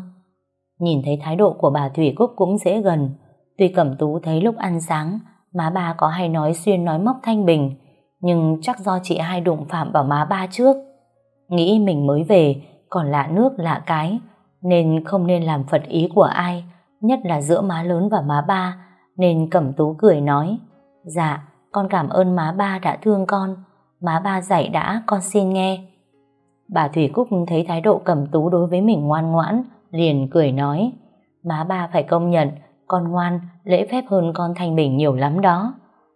S1: Nhìn thấy thái độ của bà Thủy Cúc cũng dễ gần. Tuy Cẩm Tú thấy lúc ăn sáng má ba có hay nói xuyên nói móc Thanh Bình nhưng chắc do chị hai đụng phạm vào má ba trước. Nghĩ mình mới về còn lạ nước lạ cái nên không nên làm phật ý của ai nhất là giữa má lớn và má ba nên Cẩm Tú cười nói Dạ, con cảm ơn má ba đã thương con má ba dạy đã, con xin nghe. Bà Thủy Cúc thấy thái độ Cẩm Tú đối với mình ngoan ngoãn liền cười nói má ba phải công nhận con ngoan, lễ phép hơn con Thanh Bình nhiều lắm đó.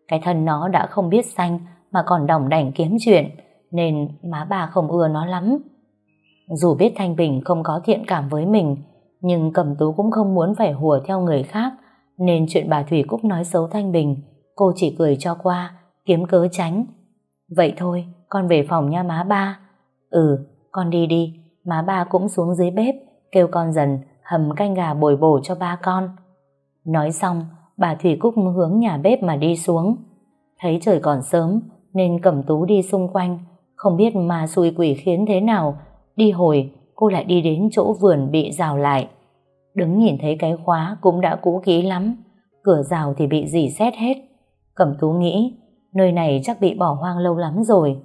S1: Cái thân nó đã không biết xanh mà còn đỏng đảnh kiếm chuyện nên má bà không ưa nó lắm dù biết Thanh Bình không có thiện cảm với mình, nhưng Cẩm Tú cũng không muốn phải hùa theo người khác, nên chuyện bà Thủy Cúc nói xấu Thanh Bình, cô chỉ cười cho qua, kiếm cớ tránh. Vậy thôi, con về phòng nha má ba. Ừ con đi đi, má ba cũng xuống dưới bếp, kêu con dần, hầm canh gà bồi bổ cho ba con. Nói xong, bà Thủy Cúc hướng nhà bếp mà đi xuống. Thấy trời còn sớm, nên Cẩm Tú đi xung quanh, không biết mà xui quỷ khiến thế nào đi hồi, cô lại đi đến chỗ vườn bị rào lại. Đứng nhìn thấy cái khóa cũng đã cũ kỹ lắm, cửa rào thì bị dì xét hết. Cẩm Tú nghĩ, nơi này chắc bị bỏ hoang lâu lắm rồi.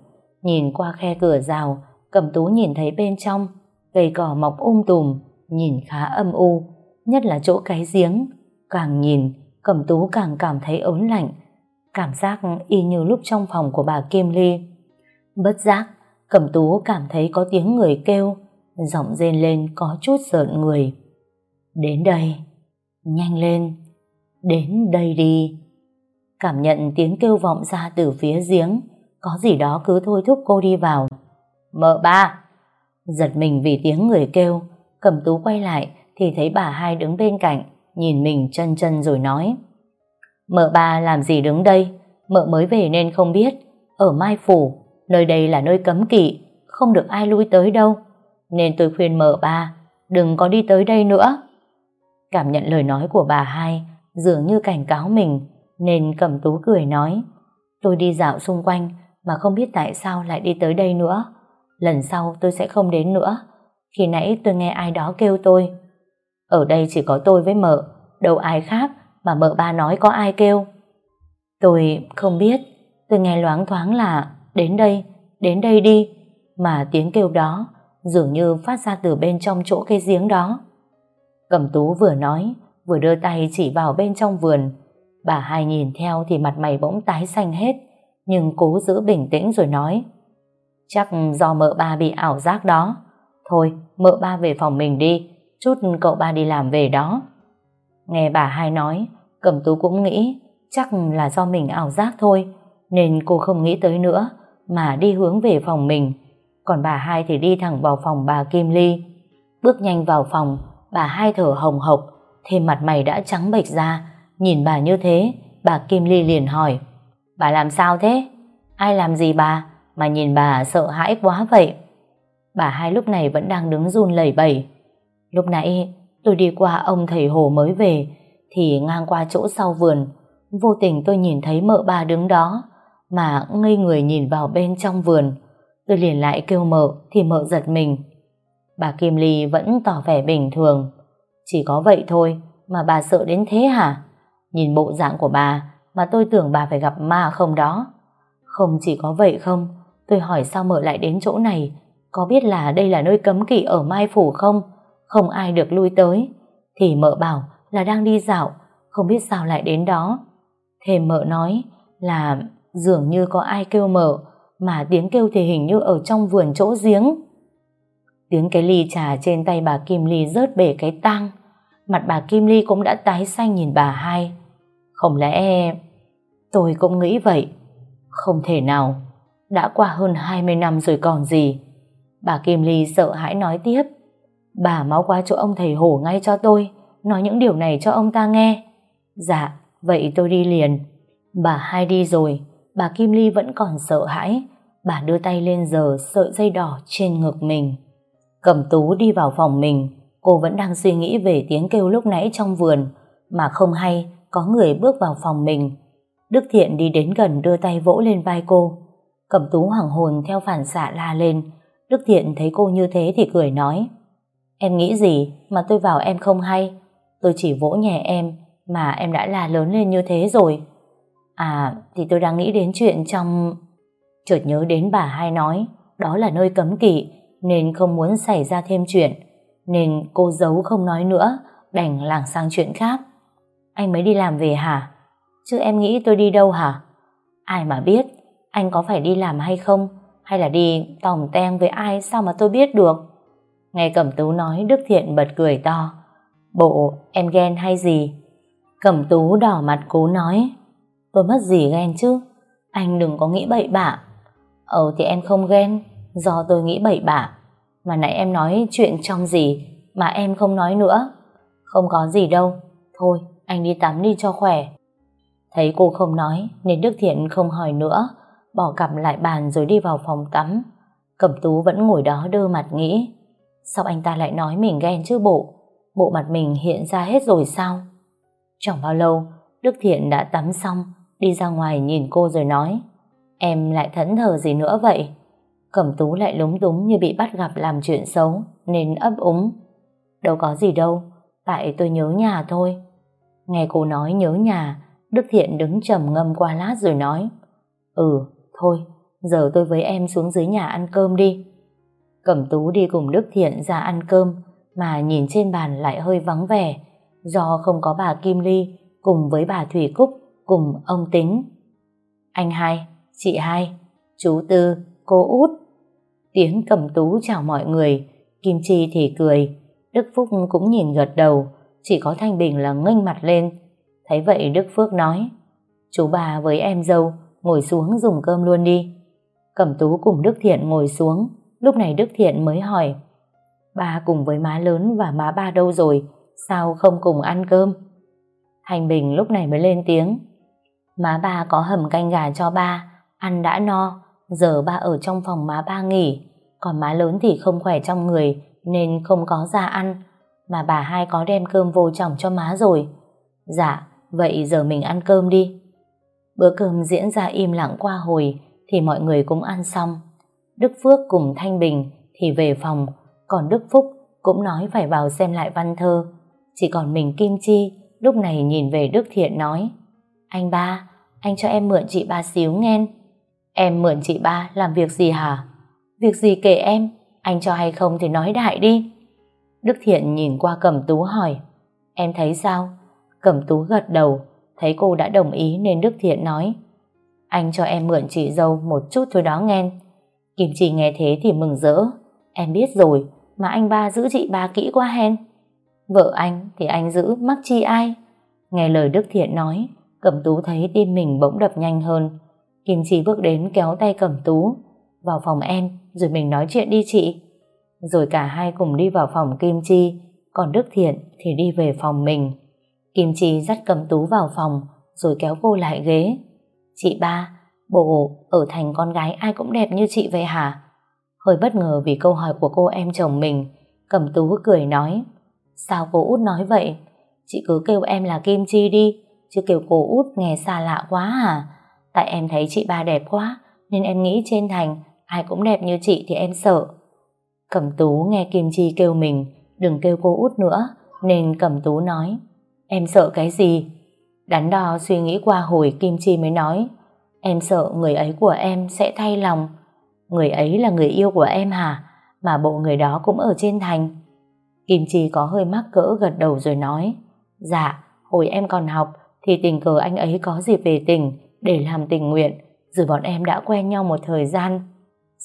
S1: Nhìn qua khe cửa rào, Cẩm Tú nhìn thấy bên trong, cây cỏ mọc um tùm, nhìn khá âm u, nhất là chỗ cái giếng. Càng nhìn, Cẩm Tú càng cảm thấy ớn lạnh, cảm giác y như lúc trong phòng của bà Kim Ly. Bất giác Cẩm Tú cảm thấy có tiếng người kêu, giọng rên lên có chút sợn người. Đến đây, nhanh lên, đến đây đi. Cảm nhận tiếng kêu vọng ra từ phía giếng, có gì đó cứ thôi thúc cô đi vào. Mợ ba. Giật mình vì tiếng người kêu, Cẩm Tú quay lại thì thấy bà hai đứng bên cạnh, nhìn mình chân chân rồi nói. Mợ ba làm gì đứng đây? Mợ mới về nên không biết. Ở Mai Phủ Nơi đây là nơi cấm kỵ, Không được ai lui tới đâu. Nên tôi khuyên mợ ba, Đừng có đi tới đây nữa. Cảm nhận lời nói của bà hai, Dường như cảnh cáo mình, Nên cầm tú cười nói, Tôi đi dạo xung quanh, Mà không biết tại sao lại đi tới đây nữa. Lần sau tôi sẽ không đến nữa. Khi nãy tôi nghe ai đó kêu tôi. Ở đây chỉ có tôi với mợ, Đâu ai khác Mà mợ ba nói có ai kêu. Tôi không biết. Tôi nghe loáng thoáng là Đến đây, đến đây đi Mà tiếng kêu đó Dường như phát ra từ bên trong chỗ cái giếng đó. Cẩm tú vừa nói Vừa đưa tay chỉ vào bên trong vườn. Bà hai nhìn theo thì mặt mày bỗng tái xanh hết Nhưng cố giữ bình tĩnh rồi nói Chắc do mợ ba bị ảo giác đó. Thôi mợ ba về phòng mình đi Chút cậu ba đi làm về đó. Nghe bà hai nói Cẩm tú cũng nghĩ Chắc là do mình ảo giác thôi Nên cô không nghĩ tới nữa mà đi hướng về phòng mình. Còn bà hai thì đi thẳng vào phòng bà Kim Ly. Bước nhanh vào phòng, Bà hai thở hồng hộc, Thêm mặt mày đã trắng bệch ra. Nhìn bà như thế, Bà Kim Ly liền hỏi, Bà làm sao thế? Ai làm gì bà? Mà nhìn bà sợ hãi quá vậy. Bà hai lúc này vẫn đang đứng run lẩy bẩy. Lúc nãy tôi đi qua ông thầy Hồ mới về, Thì ngang qua chỗ sau vườn. Vô tình tôi nhìn thấy mợ bà đứng đó. Mà ngây người nhìn vào bên trong vườn. Tôi liền lại kêu mợ Thì mợ giật mình. Bà Kim Ly vẫn tỏ vẻ bình thường. Chỉ có vậy thôi Mà bà sợ đến thế hả? Nhìn bộ dạng của bà Mà tôi tưởng bà phải gặp ma không đó. Không chỉ có vậy không, Tôi hỏi sao mợ lại đến chỗ này? Có biết là đây là nơi cấm kỵ ở Mai Phủ không? Không ai được lui tới. Thì mợ bảo là đang đi dạo, Không biết sao lại đến đó. Thêm mợ nói là dường như có ai kêu mở mà tiếng kêu thì hình như ở trong vườn chỗ giếng. Tiếng cái ly trà trên tay bà Kim Ly rớt bể cái tang. Mặt bà Kim Ly cũng đã tái xanh nhìn bà hai. Không lẽ... Tôi cũng nghĩ vậy. Không thể nào. Đã qua hơn 20 năm rồi còn gì. Bà Kim Ly sợ hãi nói tiếp. Bà máu qua chỗ ông thầy hổ ngay cho tôi. Nói những điều này cho ông ta nghe. Dạ, vậy tôi đi liền. Bà hai đi rồi. Bà Kim Ly vẫn còn sợ hãi. Bà đưa tay lên giờ sợi dây đỏ trên ngực mình. Cẩm tú đi vào phòng mình. Cô vẫn đang suy nghĩ về tiếng kêu lúc nãy trong vườn. Mà không hay, có người bước vào phòng mình. Đức Thiện đi đến gần đưa tay vỗ lên vai cô. Cẩm tú hoàng hồn theo phản xạ la lên. Đức Thiện thấy cô như thế thì cười nói. Em nghĩ gì mà tôi vào em không hay. Tôi chỉ vỗ nhẹ em mà em đã la lớn lên như thế rồi. À thì tôi đang nghĩ đến chuyện trong... Chợt nhớ đến bà hai nói đó là nơi cấm kỵ nên không muốn xảy ra thêm chuyện nên cô giấu không nói nữa đành lảng sang chuyện khác. Anh mới đi làm về hả? Chứ em nghĩ tôi đi đâu hả? Ai mà biết, anh có phải đi làm hay không? Hay là đi tòng ten với ai sao mà tôi biết được? Nghe Cẩm Tú nói Đức Thiện bật cười to. Bộ, em ghen hay gì? Cẩm Tú đỏ mặt cố nói. Tôi mất gì ghen chứ? Anh đừng có nghĩ bậy bạ. Ờ thì em không ghen, do tôi nghĩ bậy bạ. Mà nãy em nói chuyện trong gì mà em không nói nữa. Không có gì đâu. Thôi, anh đi tắm đi cho khỏe. Thấy cô không nói nên Đức Thiện không hỏi nữa, bỏ cặp lại bàn rồi đi vào phòng tắm. Cẩm tú vẫn ngồi đó đơ mặt nghĩ. Sao anh ta lại nói mình ghen chứ bộ? Bộ mặt mình hiện ra hết rồi sao? Chẳng bao lâu, Đức Thiện đã tắm xong, đi ra ngoài nhìn cô rồi nói. Em lại thẫn thờ gì nữa vậy? Cẩm tú lại lúng túng như bị bắt gặp làm chuyện xấu, nên ấp úng. Đâu có gì đâu, tại tôi nhớ nhà thôi. Nghe cô nói nhớ nhà, Đức Thiện đứng trầm ngâm qua lát rồi nói Ừ, thôi, giờ tôi với em xuống dưới nhà ăn cơm đi. Cẩm Tú đi cùng Đức Thiện ra ăn cơm mà nhìn trên bàn lại hơi vắng vẻ do không có bà Kim Ly cùng với bà Thủy Cúc cùng ông Tính. Anh hai, chị hai, chú Tư, cô Út. Tiếng Cẩm Tú chào mọi người, Kim Chi thì cười, Đức Phúc cũng nhìn gật đầu, chỉ có Thanh Bình là nghênh mặt lên. Thấy vậy Đức Phước nói Chú bà với em dâu Ngồi xuống dùng cơm luôn đi. Cẩm tú cùng Đức Thiện ngồi xuống. Lúc này Đức Thiện mới hỏi bà cùng với má lớn và má ba đâu rồi? Sao không cùng ăn cơm? Thanh Bình lúc này mới lên tiếng Má ba có hầm canh gà cho ba Ăn đã no Giờ ba ở trong phòng má ba nghỉ Còn má lớn thì không khỏe trong người Nên không có ra ăn Mà bà hai có đem cơm vô chồng cho má rồi Dạ Vậy giờ mình ăn cơm đi. Bữa cơm diễn ra im lặng qua hồi thì mọi người cũng ăn xong. Đức Phước cùng Thanh Bình thì về phòng, còn Đức Phúc cũng nói phải vào xem lại văn thơ. Chỉ còn mình Kim Chi lúc này nhìn về Đức Thiện nói anh ba, anh cho em mượn chị ba xíu nghe. Em mượn chị ba làm việc gì hả? Việc gì kể em, anh cho hay không thì nói đại đi. Đức Thiện nhìn qua cẩm tú hỏi Em thấy sao? Cẩm tú gật đầu, thấy cô đã đồng ý nên Đức Thiện nói Anh cho em mượn chị dâu một chút thôi đó nghe. Kim Chi nghe thế thì mừng rỡ. Em biết rồi, mà anh ba giữ chị ba kỹ quá hen. Vợ anh thì anh giữ mắc chi ai? Nghe lời Đức Thiện nói, Cẩm Tú thấy tim mình bỗng đập nhanh hơn. Kim Chi bước đến kéo tay Cẩm Tú. Vào phòng em, rồi mình nói chuyện đi chị. Rồi cả hai cùng đi vào phòng Kim Chi, còn Đức Thiện thì đi về phòng mình. Kim Chi dắt Cẩm tú vào phòng rồi kéo cô lại ghế. Chị ba, bộ ở thành con gái ai cũng đẹp như chị vậy hả? Hơi bất ngờ vì câu hỏi của cô em chồng mình, Cẩm tú cười nói. Sao cô út nói vậy? Chị cứ kêu em là Kim Chi đi, chứ kêu cô út nghe xa lạ quá à? Tại em thấy chị ba đẹp quá, nên em nghĩ trên thành ai cũng đẹp như chị thì em sợ. Cẩm tú nghe Kim Chi kêu mình, đừng kêu cô út nữa, nên Cẩm tú nói. Em sợ cái gì? Đắn đo suy nghĩ qua hồi Kim Chi mới nói Em sợ người ấy của em sẽ thay lòng Người ấy là người yêu của em hả? Mà bộ người đó cũng ở trên thành Kim Chi có hơi mắc cỡ gật đầu rồi nói Dạ, hồi em còn học thì tình cờ anh ấy có dịp về tỉnh Để làm tình nguyện, Rồi bọn em đã quen nhau một thời gian.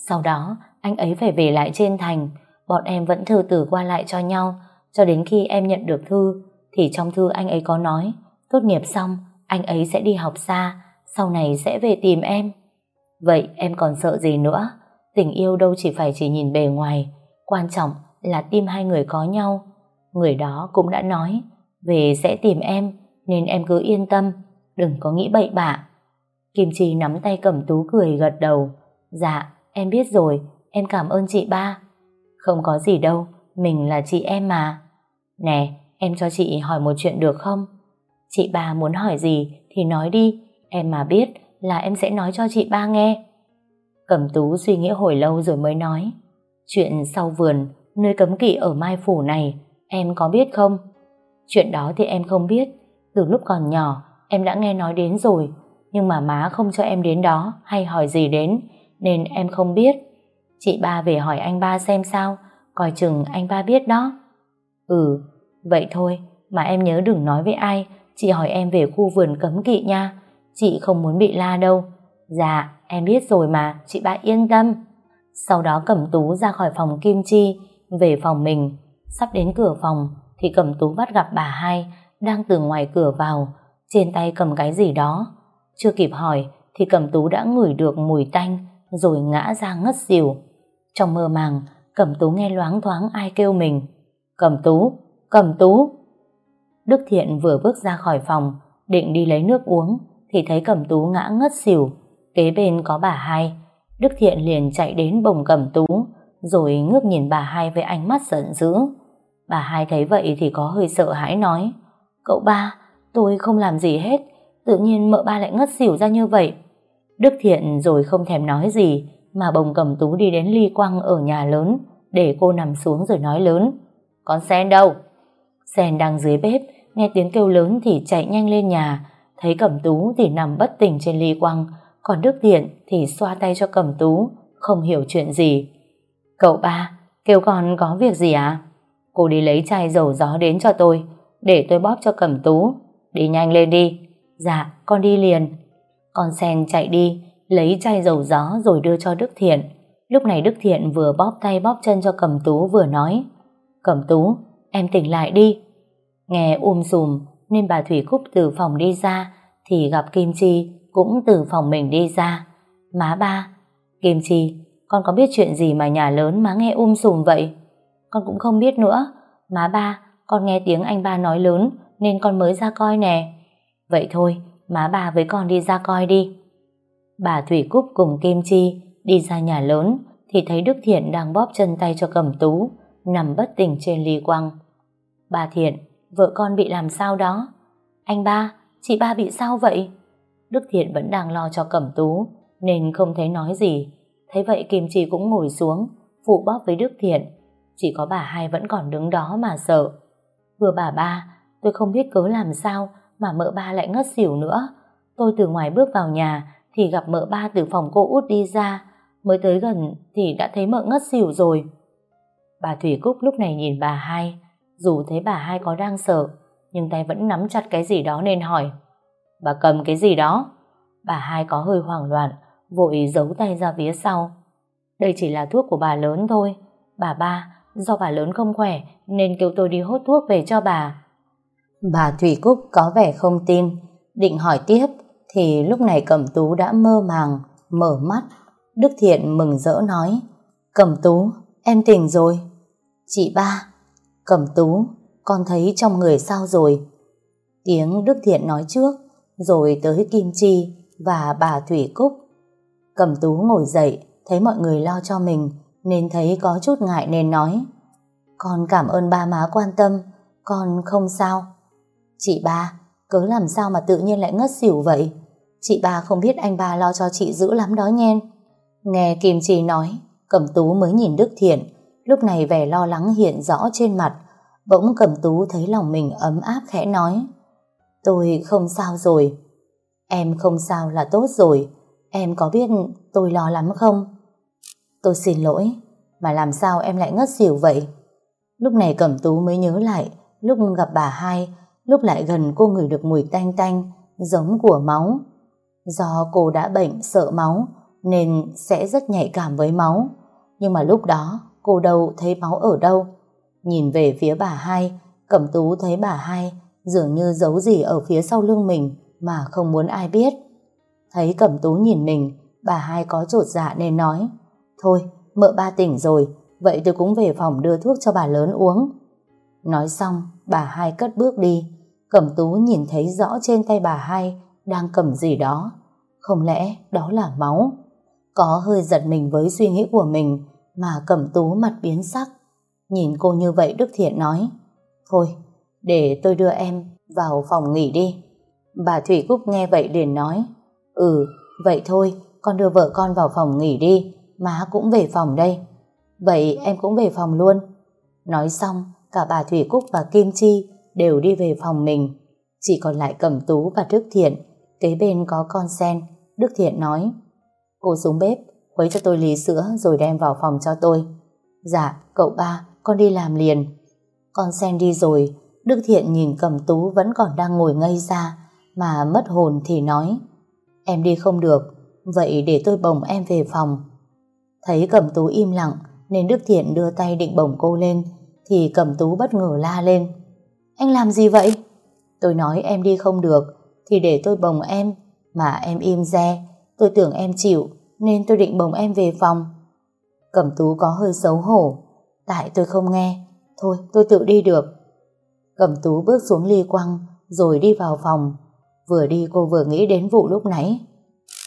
S1: Sau đó, anh ấy phải về lại trên thành, Bọn em vẫn thư tử qua lại cho nhau, Cho đến khi em nhận được thư. Thì trong thư anh ấy có nói, tốt nghiệp xong, anh ấy sẽ đi học xa, sau này sẽ về tìm em. Vậy em còn sợ gì nữa? Tình yêu đâu chỉ phải chỉ nhìn bề ngoài, quan trọng là tim hai người có nhau. Người đó cũng đã nói, về sẽ tìm em nên em cứ yên tâm đừng có nghĩ bậy bạ Kim Chi nắm tay cẩm tú cười gật đầu dạ em biết rồi em cảm ơn chị ba không có gì đâu mình là chị em mà nè Em cho chị hỏi một chuyện được không? Chị ba muốn hỏi gì thì nói đi, Em mà biết là em sẽ nói cho chị ba nghe. Cẩm tú suy nghĩ hồi lâu rồi mới nói. Chuyện sau vườn, nơi cấm kỵ ở Mai Phủ này, em có biết không? Chuyện đó thì em không biết. Từ lúc còn nhỏ, em đã nghe nói đến rồi. Nhưng mà má không cho em đến đó hay hỏi gì đến, nên em không biết. Chị ba về hỏi anh ba xem sao, coi chừng anh ba biết đó. Ừ, vậy thôi, mà em nhớ đừng nói với ai, chị hỏi em về khu vườn cấm kỵ nha. Chị không muốn bị la đâu. Dạ, em biết rồi mà, chị ba yên tâm. Sau đó Cẩm Tú ra khỏi phòng Kim Chi, về phòng mình. Sắp đến cửa phòng, thì Cẩm Tú bắt gặp bà hai, đang từ ngoài cửa vào, trên tay cầm cái gì đó. Chưa kịp hỏi, thì Cẩm Tú đã ngửi được mùi tanh, rồi ngã ra ngất xỉu. Trong mơ màng, Cẩm Tú nghe loáng thoáng ai kêu mình. Cẩm Tú, Cẩm Tú. Đức Thiện vừa bước ra khỏi phòng, định đi lấy nước uống, thì thấy Cẩm Tú ngã ngất xỉu. Kế bên có bà hai. Đức Thiện liền chạy đến bồng Cẩm Tú, rồi ngước nhìn bà hai với ánh mắt giận dữ. Bà hai thấy vậy thì có hơi sợ hãi nói, Cậu ba, tôi không làm gì hết, tự nhiên mợ ba lại ngất xỉu ra như vậy. Đức Thiện rồi không thèm nói gì, mà bồng Cẩm Tú đi đến ly quăng ở nhà lớn, để cô nằm xuống rồi nói lớn. Con Sen đâu? Sen đang dưới bếp, nghe tiếng kêu lớn thì chạy nhanh lên nhà, thấy Cẩm Tú thì nằm bất tỉnh trên ly quăng, còn Đức Thiện thì xoa tay cho Cẩm Tú, không hiểu chuyện gì. Cậu ba, kêu con có việc gì à? Cô đi lấy chai dầu gió đến cho tôi, để tôi bóp cho Cẩm Tú. Đi nhanh lên đi. Dạ, con đi liền. Con sen chạy đi, lấy chai dầu gió rồi đưa cho Đức Thiện. Lúc này Đức Thiện vừa bóp tay bóp chân cho Cẩm Tú vừa nói Cẩm Tú, em tỉnh lại đi. Nghe um sùm nên bà Thủy Cúc từ phòng đi ra thì gặp Kim Chi cũng từ phòng mình đi ra. Má ba, Kim Chi, con có biết chuyện gì mà nhà lớn má nghe um sùm vậy? Con cũng không biết nữa. Má ba, con nghe tiếng anh ba nói lớn nên con mới ra coi nè. Vậy thôi, má bà với con đi ra coi đi. Bà Thủy Cúc cùng Kim Chi đi ra nhà lớn thì thấy Đức Thiện đang bóp chân tay cho Cẩm Tú nằm bất tỉnh trên ly quăng. Bà Thiện, vợ con bị làm sao đó? Anh ba, chị ba bị sao vậy? Đức Thiện vẫn đang lo cho Cẩm Tú nên không thấy nói gì. Thấy vậy Kim Chi cũng ngồi xuống phụ bóp với Đức Thiện. Chỉ có bà hai vẫn còn đứng đó mà sợ. Vừa bà ba, tôi không biết cớ làm sao mà mợ ba lại ngất xỉu nữa. Tôi từ ngoài bước vào nhà thì gặp mợ ba từ phòng cô út đi ra. Mới tới gần thì đã thấy mợ ngất xỉu rồi. Bà Thủy Cúc lúc này nhìn bà hai. Dù thấy bà hai có đang sợ, nhưng tay vẫn nắm chặt cái gì đó nên hỏi. Bà cầm cái gì đó? Bà hai có hơi hoảng loạn, vội giấu tay ra phía sau. Đây chỉ là thuốc của bà lớn thôi. Bà ba, do bà lớn không khỏe nên kêu tôi đi hốt thuốc về cho bà. Bà Thủy Cúc có vẻ không tin, định hỏi tiếp thì lúc này Cẩm Tú đã mơ màng, mở mắt. Đức Thiện mừng rỡ nói Cẩm Tú, em tỉnh rồi. Chị ba, Cẩm Tú, con thấy trong người sao rồi? Tiếng Đức Thiện nói trước, rồi tới Kim Chi và bà Thủy Cúc. Cẩm Tú ngồi dậy, thấy mọi người lo cho mình, nên thấy có chút ngại nên nói. Con cảm ơn ba má quan tâm, con không sao. Chị ba, cớ làm sao mà tự nhiên lại ngất xỉu vậy? Chị ba không biết anh ba lo cho chị dữ lắm đó nhen. Nghe Kim Chi nói, Cẩm Tú mới nhìn Đức Thiện, lúc này vẻ lo lắng hiện rõ trên mặt. Bỗng Cẩm Tú thấy lòng mình ấm áp khẽ nói. Tôi không sao rồi. Em không sao là tốt rồi. Em có biết tôi lo lắm không? Tôi xin lỗi, mà làm sao em lại ngất xỉu vậy? Lúc này Cẩm Tú mới nhớ lại, lúc gặp bà hai, lúc lại gần cô ngửi được mùi tanh tanh, giống của máu. Do cô đã bệnh sợ máu, nên sẽ rất nhạy cảm với máu. Nhưng mà lúc đó, cô đâu thấy máu ở đâu. Nhìn về phía bà hai, Cẩm Tú thấy bà hai dường như giấu gì ở phía sau lưng mình mà không muốn ai biết. Thấy Cẩm Tú nhìn mình, bà hai có trột dạ nên nói Thôi, mợ ba tỉnh rồi, vậy tôi cũng về phòng đưa thuốc cho bà lớn uống. Nói xong, bà hai cất bước đi. Cẩm Tú nhìn thấy rõ trên tay bà hai đang cầm gì đó. Không lẽ đó là máu? Có hơi giật mình với suy nghĩ của mình mà Cẩm Tú mặt biến sắc. Nhìn cô như vậy Đức Thiện nói Thôi, để tôi đưa em vào phòng nghỉ đi. Bà Thủy Cúc nghe vậy liền nói Ừ, vậy thôi, con đưa vợ con vào phòng nghỉ đi, má cũng về phòng đây. Vậy em cũng về phòng luôn. Nói xong, cả bà Thủy Cúc và Kim Chi đều đi về phòng mình. Chỉ còn lại Cẩm Tú và Đức Thiện, kế bên có con sen. Đức Thiện nói, cô xuống bếp, khuấy cho tôi ly sữa rồi đem vào phòng cho tôi. Dạ, cậu ba, con đi làm liền. Con sen đi rồi, Đức Thiện nhìn Cẩm Tú vẫn còn đang ngồi ngây ra, mà mất hồn thì nói, em đi không được, vậy để tôi bồng em về phòng. Thấy Cẩm Tú im lặng, nên Đức Thiện đưa tay định bồng cô lên, thì Cẩm Tú bất ngờ la lên. Anh làm gì vậy? Tôi nói em đi không được, thì để tôi bồng em, mà em im re, tôi tưởng em chịu, nên tôi định bồng em về phòng. Cẩm Tú có hơi xấu hổ, tại tôi không nghe, thôi tôi tự đi được. Cẩm Tú bước xuống ly quăng, rồi đi vào phòng. Vừa đi cô vừa nghĩ đến vụ lúc nãy.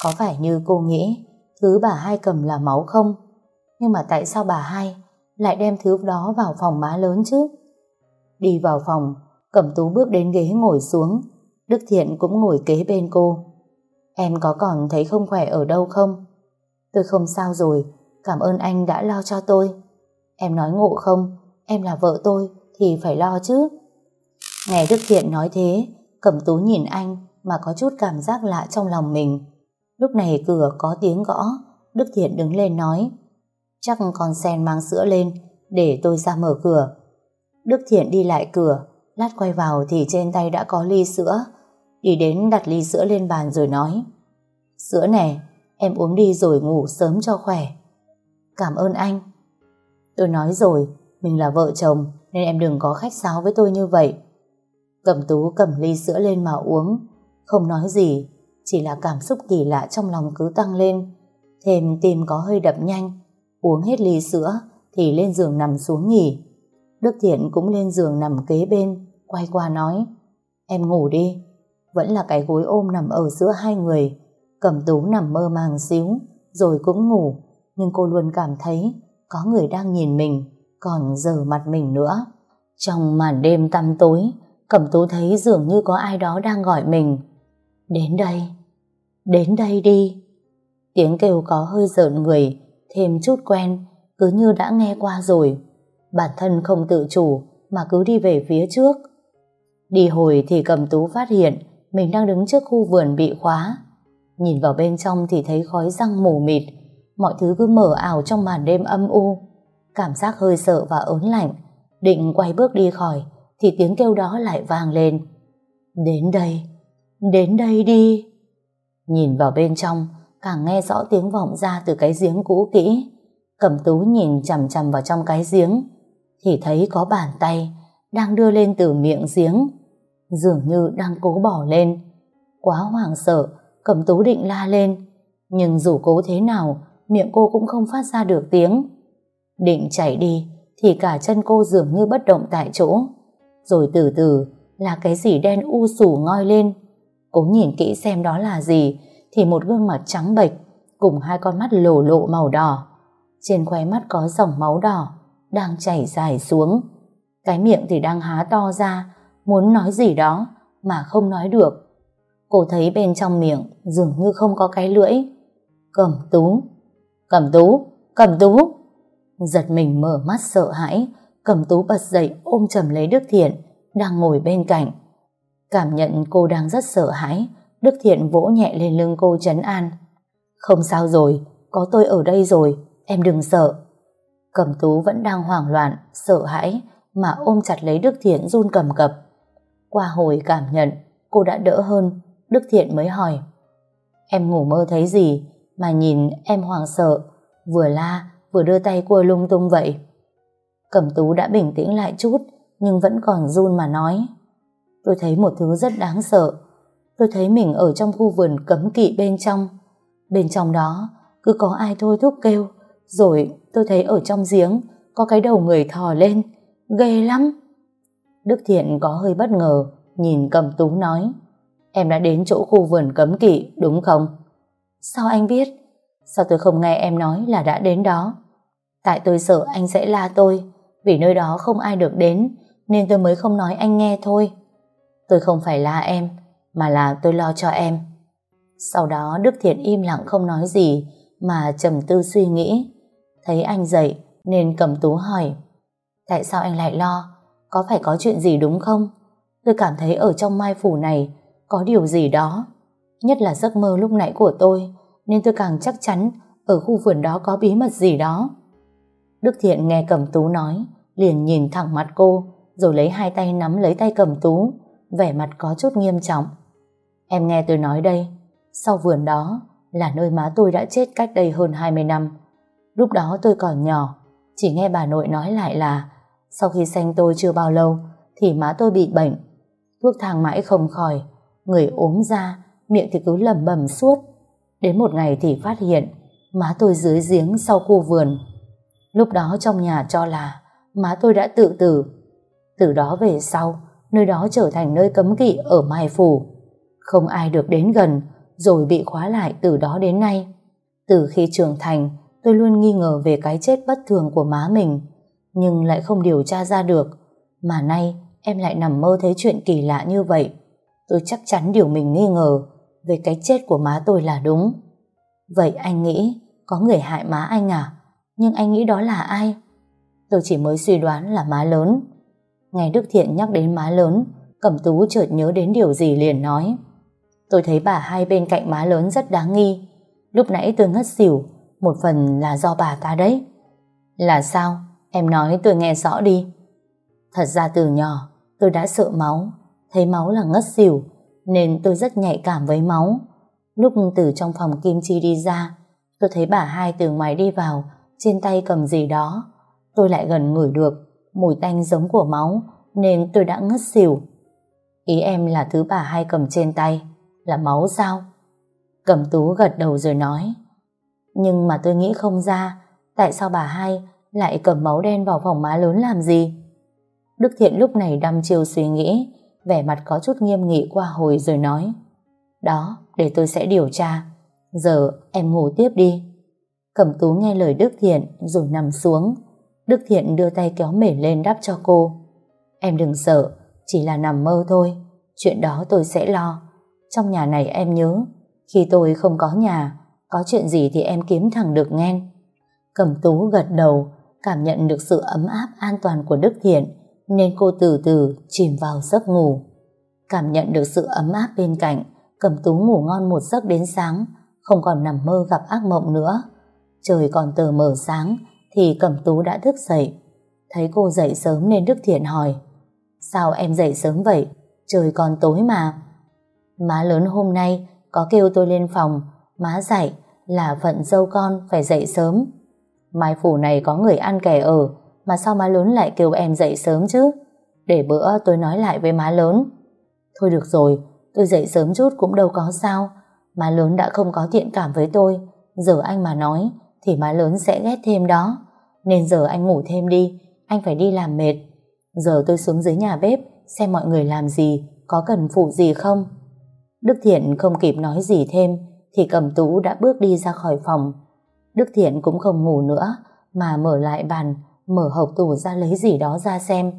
S1: Có phải như cô nghĩ, thứ bà hai cầm là máu không? Nhưng mà tại sao bà hai lại đem thứ đó vào phòng má lớn chứ? Đi vào phòng, Cẩm Tú bước đến ghế ngồi xuống. Đức Thiện cũng ngồi kế bên cô. Em có còn thấy không khỏe ở đâu không? Tôi không sao rồi, cảm ơn anh đã lo cho tôi. Em nói ngộ không, em là vợ tôi thì phải lo chứ. Nghe Đức Thiện nói thế, Cẩm Tú nhìn anh mà có chút cảm giác lạ trong lòng mình. Lúc này cửa có tiếng gõ, Đức Thiện đứng lên nói Chắc con sen mang sữa lên để tôi ra mở cửa. Đức Thiện đi lại cửa, lát quay vào thì trên tay đã có ly sữa. Đi đến đặt ly sữa lên bàn rồi nói Sữa nè, em uống đi rồi ngủ sớm cho khỏe. Cảm ơn anh. Tôi nói rồi, mình là vợ chồng nên em đừng có khách sáo với tôi như vậy. Cầm tú cầm ly sữa lên mà uống, không nói gì, chỉ là cảm xúc kỳ lạ trong lòng cứ tăng lên. Thêm tim có hơi đập nhanh, uống hết ly sữa thì lên giường nằm xuống nghỉ. Đức Thiện cũng lên giường nằm kế bên, quay qua nói, em ngủ đi. Vẫn là cái gối ôm nằm ở giữa hai người, cầm tú nằm mơ màng xíu, rồi cũng ngủ, nhưng cô luôn cảm thấy có người đang nhìn mình, còn giờ mặt mình nữa. Trong màn đêm tăm tối, Cẩm Tú thấy dường như có ai đó đang gọi mình. Đến đây, đến đây đi. Tiếng kêu có hơi rợn người, thêm chút quen, cứ như đã nghe qua rồi. Bản thân không tự chủ, mà cứ đi về phía trước. Đi hồi thì cầm Tú phát hiện mình đang đứng trước khu vườn bị khóa. Nhìn vào bên trong thì thấy khói răng mù mịt, mọi thứ cứ mở ảo trong màn đêm âm u. Cảm giác hơi sợ và ớn lạnh, định quay bước đi khỏi, thì tiếng kêu đó lại vang lên. Đến đây, đến đây đi. Nhìn vào bên trong, càng nghe rõ tiếng vọng ra từ cái giếng cũ kỹ. Cẩm tú nhìn chằm chằm vào trong cái giếng, thì thấy có bàn tay đang đưa lên từ miệng giếng, dường như đang cố bỏ lên. Quá hoảng sợ, Cẩm tú định la lên, nhưng dù cố thế nào, miệng cô cũng không phát ra được tiếng. Định chạy đi, thì cả chân cô dường như bất động tại chỗ. Rồi từ từ là cái gì đen u sủ ngoi lên. Cố nhìn kỹ xem đó là gì, thì một gương mặt trắng bệch cùng hai con mắt lổ lộ màu đỏ. Trên khóe mắt có dòng máu đỏ đang chảy dài xuống. Cái miệng thì đang há to ra, muốn nói gì đó mà không nói được. Cô thấy bên trong miệng dường như không có cái lưỡi. Cẩm tú, cẩm tú, cẩm tú. Giật mình mở mắt sợ hãi, Cẩm tú bật dậy ôm chầm lấy Đức Thiện đang ngồi bên cạnh. Cảm nhận cô đang rất sợ hãi, Đức Thiện vỗ nhẹ lên lưng cô trấn an. Không sao rồi, có tôi ở đây rồi, em đừng sợ. Cẩm tú vẫn đang hoảng loạn, sợ hãi, mà ôm chặt lấy Đức Thiện run cầm cập. Qua hồi cảm nhận, cô đã đỡ hơn, Đức Thiện mới hỏi. Em ngủ mơ thấy gì mà nhìn em hoàng sợ, vừa la vừa đưa tay cua lung tung vậy? Cẩm tú đã bình tĩnh lại chút, nhưng vẫn còn run mà nói. Tôi thấy một thứ rất đáng sợ. Tôi thấy mình ở trong khu vườn cấm kỵ bên trong. Bên trong đó, cứ có ai thôi thúc kêu. Rồi tôi thấy ở trong giếng có cái đầu người thò lên. Ghê lắm. Đức Thiện có hơi bất ngờ, nhìn cầm tú nói. Em đã đến chỗ khu vườn cấm kỵ, đúng không? Sao anh biết? Sao tôi không nghe em nói là đã đến đó? Tại tôi sợ anh sẽ la tôi, vì nơi đó không ai được đến, nên tôi mới không nói anh nghe thôi. Tôi không phải la em, mà là tôi lo cho em. Sau đó Đức Thiện im lặng không nói gì mà trầm tư suy nghĩ. Thấy anh dậy nên cầm tú hỏi Tại sao anh lại lo? Có phải có chuyện gì đúng không? Tôi cảm thấy ở trong mai phủ này có điều gì đó. Nhất là giấc mơ lúc nãy của tôi nên tôi càng chắc chắn ở khu vườn đó có bí mật gì đó. Đức Thiện nghe cầm Tú nói, liền nhìn thẳng mặt cô, rồi lấy hai tay nắm lấy tay cầm Tú, vẻ mặt có chút nghiêm trọng. Em nghe tôi nói đây, sau vườn đó là nơi má tôi đã chết cách đây hơn 20 năm. Lúc đó tôi còn nhỏ, chỉ nghe bà nội nói lại là sau khi sanh tôi chưa bao lâu thì má tôi bị bệnh. Thuốc thang mãi không khỏi, người ốm ra, miệng thì cứ lẩm bẩm suốt. Đến một ngày thì phát hiện má tôi dưới giếng sau khu vườn. Lúc đó trong nhà cho là má tôi đã tự tử. Từ đó về sau, nơi đó trở thành nơi cấm kỵ ở Mai Phủ. Không ai được đến gần, rồi bị khóa lại từ đó đến nay. Từ khi trưởng thành, tôi luôn nghi ngờ về cái chết bất thường của má mình, nhưng lại không điều tra ra được. Mà nay, em lại nằm mơ thấy chuyện kỳ lạ như vậy. Tôi chắc chắn điều mình nghi ngờ về cái chết của má tôi là đúng. Vậy anh nghĩ có người hại má anh à? Nhưng anh nghĩ đó là ai? Tôi chỉ mới suy đoán là má lớn. Nghe Đức Thiện nhắc đến má lớn, Cẩm Tú chợt nhớ đến điều gì liền nói. Tôi thấy bà hai bên cạnh má lớn rất đáng nghi. Lúc nãy tôi ngất xỉu, một phần là do bà ta đấy. Là sao? Em nói tôi nghe rõ đi. Thật ra từ nhỏ, tôi đã sợ máu. Thấy máu là ngất xỉu, nên tôi rất nhạy cảm với máu. Lúc từ trong phòng Kim Chi đi ra, tôi thấy bà hai từ ngoài đi vào, trên tay cầm gì đó. Tôi lại gần ngửi được, mùi tanh giống của máu, nên tôi đã ngất xỉu. Ý em là thứ bà hai cầm trên tay, là máu sao? Cầm tú gật đầu rồi nói. Nhưng mà tôi nghĩ không ra, tại sao bà hai lại cầm máu đen vào phòng má lớn làm gì? Đức Thiện lúc này đăm chiều suy nghĩ, vẻ mặt có chút nghiêm nghị qua hồi rồi nói. Đó, để tôi sẽ điều tra. Giờ em ngủ tiếp đi. Cẩm tú nghe lời Đức Thiện rồi nằm xuống. Đức Thiện đưa tay kéo mể lên đắp cho cô. Em đừng sợ, chỉ là nằm mơ thôi. Chuyện đó tôi sẽ lo. Trong nhà này em nhớ, khi tôi không có nhà, có chuyện gì thì em kiếm thẳng được nghe. Cẩm tú gật đầu, cảm nhận được sự ấm áp an toàn của Đức Thiện, nên cô từ từ chìm vào giấc ngủ. Cảm nhận được sự ấm áp bên cạnh, Cẩm tú ngủ ngon một giấc đến sáng, không còn nằm mơ gặp ác mộng nữa. Trời còn tờ mờ sáng, thì Cẩm tú đã thức dậy. Thấy cô dậy sớm nên Đức Thiện hỏi, Sao em dậy sớm vậy? Trời còn tối mà. Má lớn hôm nay có kêu tôi lên phòng, má dạy là phận dâu con phải dậy sớm. Mai phủ này có người ăn kẻ ở, mà sao má lớn lại kêu em dậy sớm chứ? Để bữa tôi nói lại với má lớn. Thôi được rồi, tôi dậy sớm chút cũng đâu có sao. Má lớn đã không có thiện cảm với tôi, giờ anh mà nói thì má lớn sẽ ghét thêm đó. Nên giờ anh ngủ thêm đi, anh phải đi làm mệt. Giờ tôi xuống dưới nhà bếp xem mọi người làm gì, có cần phụ gì không? Đức Thiện không kịp nói gì thêm thì cầm tú đã bước đi ra khỏi phòng. Đức Thiện cũng không ngủ nữa mà mở lại bàn, mở hộp tủ ra lấy gì đó ra xem.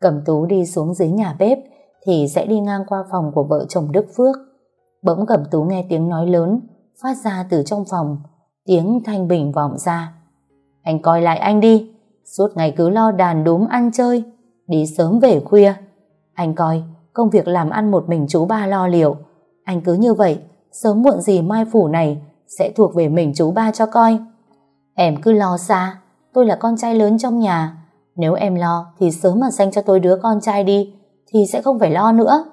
S1: Cầm tú đi xuống dưới nhà bếp thì sẽ đi ngang qua phòng của vợ chồng Đức Phước. Bỗng cầm tú nghe tiếng nói lớn phát ra từ trong phòng, tiếng thanh bình vọng ra. Anh coi lại anh đi, suốt ngày cứ lo đàn đúm ăn chơi, đi sớm về khuya. Anh coi, công việc làm ăn một mình chú ba lo liệu. Anh cứ như vậy, sớm muộn gì mai phủ này sẽ thuộc về mình chú ba cho coi. Em cứ lo xa, tôi là con trai lớn trong nhà. Nếu em lo thì sớm mà sinh cho tôi đứa con trai đi, thì sẽ không phải lo nữa.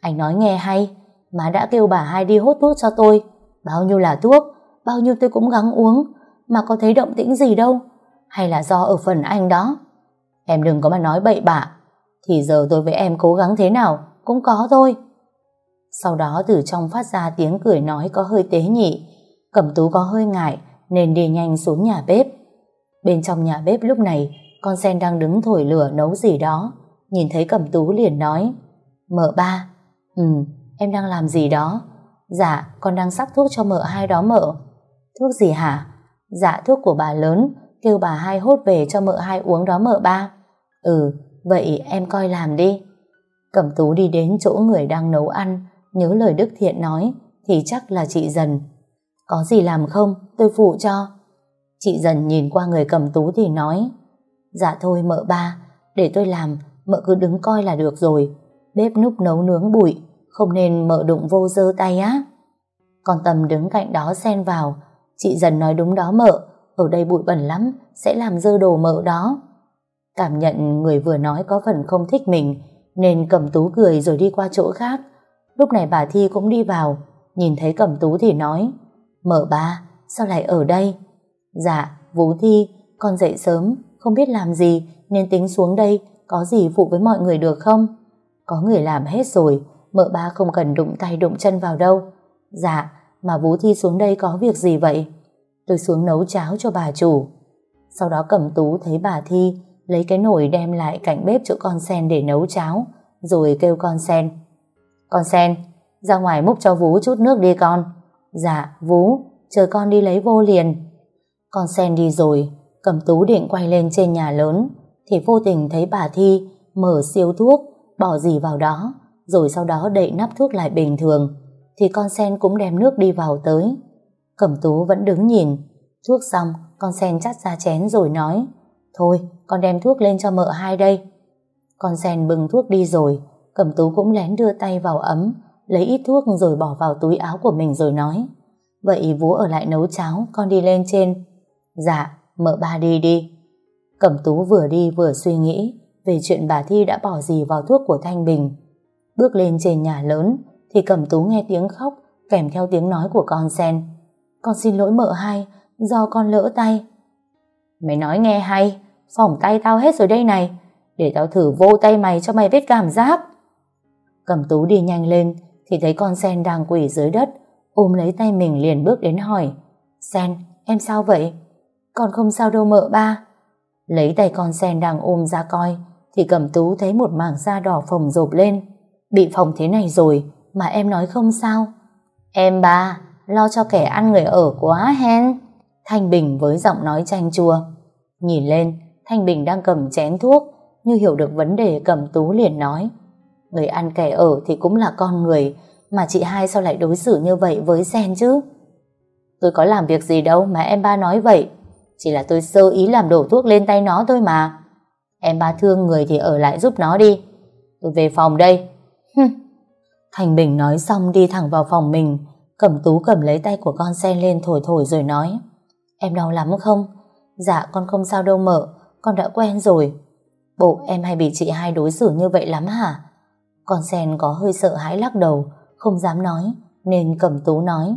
S1: Anh nói nghe hay, má đã kêu bà hai đi hốt thuốc cho tôi. Bao nhiêu là thuốc, bao nhiêu tôi cũng gắng uống, mà có thấy động tĩnh gì đâu. Hay là do ở phần anh đó? Em đừng có mà nói bậy bạ, thì giờ tôi với em cố gắng thế nào cũng có thôi. Sau đó từ trong phát ra tiếng cười nói có hơi tế nhị, Cẩm tú có hơi ngại nên đi nhanh xuống nhà bếp. Bên trong nhà bếp lúc này con sen đang đứng thổi lửa nấu gì đó. Nhìn thấy Cẩm tú liền nói Mợ ba Ừ em đang làm gì đó Dạ con đang sắp thuốc cho mợ hai đó mợ Thuốc gì hả Dạ thuốc của bà lớn Kêu bà hai hốt về cho mợ hai uống đó mợ ba Ừ vậy em coi làm đi Cẩm tú đi đến chỗ người đang nấu ăn Nhớ lời Đức Thiện nói thì chắc là chị dần. Có gì làm không? Tôi phụ cho. Chị dần nhìn qua người cầm tú thì nói Dạ thôi mợ ba, để tôi làm, mợ cứ đứng coi là được rồi. Bếp núc nấu nướng bụi, không nên mợ đụng vô dơ tay á. Còn Tâm đứng cạnh đó xen vào, chị dần nói đúng đó mợ, ở đây bụi bẩn lắm, sẽ làm dơ đồ mợ đó. Cảm nhận người vừa nói có phần không thích mình, nên cầm tú cười rồi đi qua chỗ khác. Lúc này bà Thi cũng đi vào, nhìn thấy cầm tú thì nói, mợ ba, sao lại ở đây? Dạ, Vũ Thi, con dậy sớm, không biết làm gì, nên tính xuống đây, có gì phụ với mọi người được không? Có người làm hết rồi, mợ ba không cần đụng tay đụng chân vào đâu. Dạ, mà Vũ Thi xuống đây có việc gì vậy? Tôi xuống nấu cháo cho bà chủ. Sau đó cầm tú thấy bà Thi lấy cái nồi đem lại cạnh bếp chỗ con sen để nấu cháo, rồi kêu con sen. Con sen, ra ngoài múc cho Vũ chút nước đi con. Dạ, Vũ, chờ con đi lấy vô liền. Con sen đi rồi, cầm tú định quay lên trên nhà lớn, thì vô tình thấy bà Thi mở siêu thuốc, bỏ gì vào đó, rồi sau đó đậy nắp thuốc lại bình thường, thì con sen cũng đem nước đi vào tới. Cẩm tú vẫn đứng nhìn, thuốc xong, con sen chắt ra chén rồi nói, thôi, con đem thuốc lên cho mợ hai đây. Con sen bưng thuốc đi rồi, Cẩm tú cũng lén đưa tay vào ấm, lấy ít thuốc rồi bỏ vào túi áo của mình rồi nói, vậy vú ở lại nấu cháo, con đi lên trên. Dạ, mợ ba đi đi. Cẩm tú vừa đi vừa suy nghĩ về chuyện bà Thi đã bỏ gì vào thuốc của Thanh Bình. Bước lên trên nhà lớn thì Cẩm tú nghe tiếng khóc kèm theo tiếng nói của con sen. Con xin lỗi mợ hai, do con lỡ tay. Mày nói nghe hay, phỏng tay tao hết rồi đây này, để tao thử vô tay mày cho mày biết cảm giác. Cẩm tú đi nhanh lên thì thấy con sen đang quỳ dưới đất, ôm lấy tay mình liền bước đến hỏi. Sen, em sao vậy? Con không sao đâu mợ ba. Lấy tay con sen đang ôm ra coi, thì Cẩm tú thấy một mảng da đỏ phồng rộp lên. Bị phồng thế này rồi, mà em nói không sao. Em ba, lo cho kẻ ăn người ở quá hen. Thanh Bình với giọng nói chanh chua. Nhìn lên, Thanh Bình đang cầm chén thuốc, như hiểu được vấn đề cầm tú liền nói. Người ăn kẻ ở thì cũng là con người, mà chị hai sao lại đối xử như vậy với Sen chứ? Tôi có làm việc gì đâu mà em ba nói vậy. Chỉ là tôi sơ ý làm đổ thuốc lên tay nó thôi mà. Em ba thương người thì ở lại giúp nó đi. Tôi về phòng đây. Thành Bình nói xong đi thẳng vào phòng mình, cầm tú cầm lấy tay của con sen lên thổi thổi rồi nói. Em đau lắm không? Dạ con không sao đâu mợ, con đã quen rồi. Bộ em hay bị chị hai đối xử như vậy lắm hả? Con sen có hơi sợ hãi lắc đầu, không dám nói, nên cầm tú nói.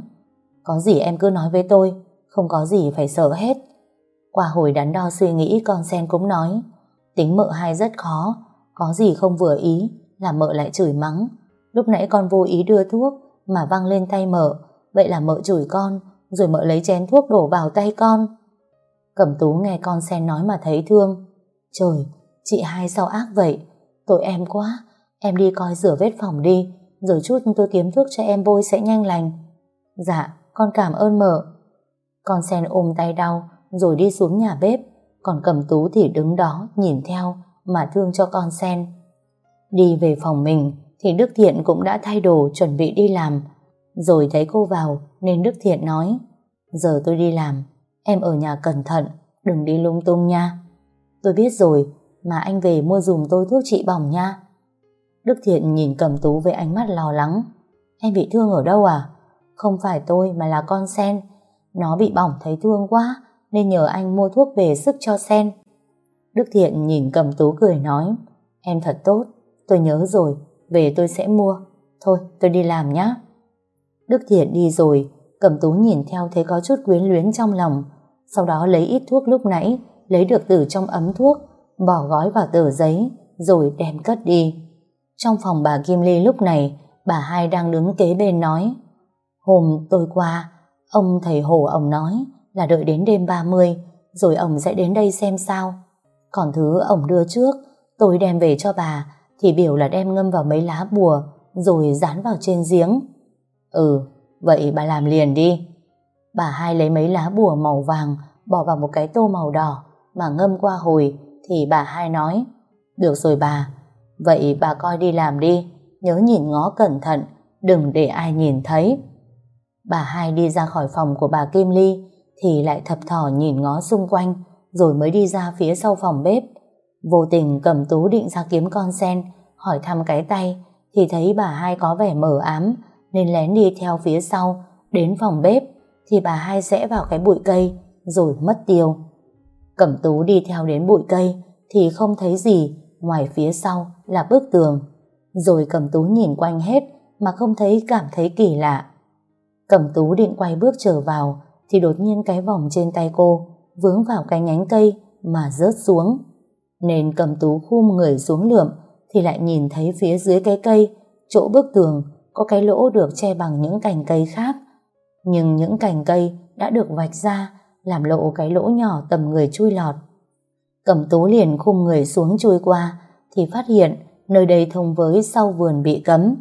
S1: Có gì em cứ nói với tôi, không có gì phải sợ hết. Qua hồi đắn đo suy nghĩ con sen cũng nói, tính mợ hai rất khó, có gì không vừa ý là mợ lại chửi mắng. Lúc nãy con vô ý đưa thuốc mà văng lên tay mợ, vậy là mợ chửi con, rồi mợ lấy chén thuốc đổ vào tay con. Cẩm tú nghe con sen nói mà thấy thương. Trời, chị hai sao ác vậy? Tội em quá, em đi coi rửa vết phòng đi, rồi chút tôi kiếm thuốc cho em bôi sẽ nhanh lành. Dạ, con cảm ơn mợ. Con sen ôm tay đau, rồi đi xuống nhà bếp, còn cầm tú thì đứng đó nhìn theo mà thương cho con sen. Đi về phòng mình thì Đức Thiện cũng đã thay đồ chuẩn bị đi làm. Rồi thấy cô vào nên Đức Thiện nói Giờ tôi đi làm, em ở nhà cẩn thận, đừng đi lung tung nha. Tôi biết rồi, mà anh về mua dùm tôi thuốc trị bỏng nha. Đức Thiện nhìn cầm tú với ánh mắt lo lắng. Em bị thương ở đâu à? Không phải tôi mà là con sen. Nó bị bỏng thấy thương quá, nên nhờ anh mua thuốc về sức cho sen. Đức Thiện nhìn cầm tú cười nói Em thật tốt, tôi nhớ rồi, về tôi sẽ mua. Thôi, tôi đi làm nhé. Đức Thiện đi rồi, cầm tú nhìn theo thấy có chút quyến luyến trong lòng. Sau đó lấy ít thuốc lúc nãy, lấy được từ trong ấm thuốc, bỏ gói vào tờ giấy, rồi đem cất đi. Trong phòng bà Kim Ly lúc này, bà hai đang đứng kế bên nói Hôm tôi qua, ông thầy Hồ ông nói là đợi đến đêm 30 rồi ông sẽ đến đây xem sao. Còn thứ ông đưa trước, tôi đem về cho bà thì biểu là đem ngâm vào mấy lá bùa rồi dán vào trên giếng. Ừ, vậy bà làm liền đi. Bà hai lấy mấy lá bùa màu vàng bỏ vào một cái tô màu đỏ mà ngâm qua hồi thì bà hai nói Được rồi bà, vậy bà coi đi làm đi, nhớ nhìn ngó cẩn thận, đừng để ai nhìn thấy. Bà hai đi ra khỏi phòng của bà Kim Ly thì lại thập thỏ nhìn ngó xung quanh rồi mới đi ra phía sau phòng bếp. Vô tình cầm tú định ra kiếm con sen, hỏi thăm cái tay, thì thấy bà hai có vẻ mờ ám, nên lén đi theo phía sau, đến phòng bếp, thì bà hai rẽ vào cái bụi cây, rồi mất tiêu. Cẩm tú đi theo đến bụi cây, thì không thấy gì, ngoài phía sau là bức tường. Rồi Cẩm tú nhìn quanh hết, mà không thấy cảm thấy kỳ lạ. Cẩm tú định quay bước trở vào, thì đột nhiên cái vòng trên tay cô, vướng vào cái nhánh cây mà rớt xuống. Nên cầm tú khum người xuống lượm, thì lại nhìn thấy phía dưới cái cây, chỗ bức tường có cái lỗ được che bằng những cành cây khác. Nhưng những cành cây đã được vạch ra, làm lộ cái lỗ nhỏ tầm người chui lọt. cầm tú liền khum người xuống chui qua, thì phát hiện nơi đây thông với sau vườn bị cấm.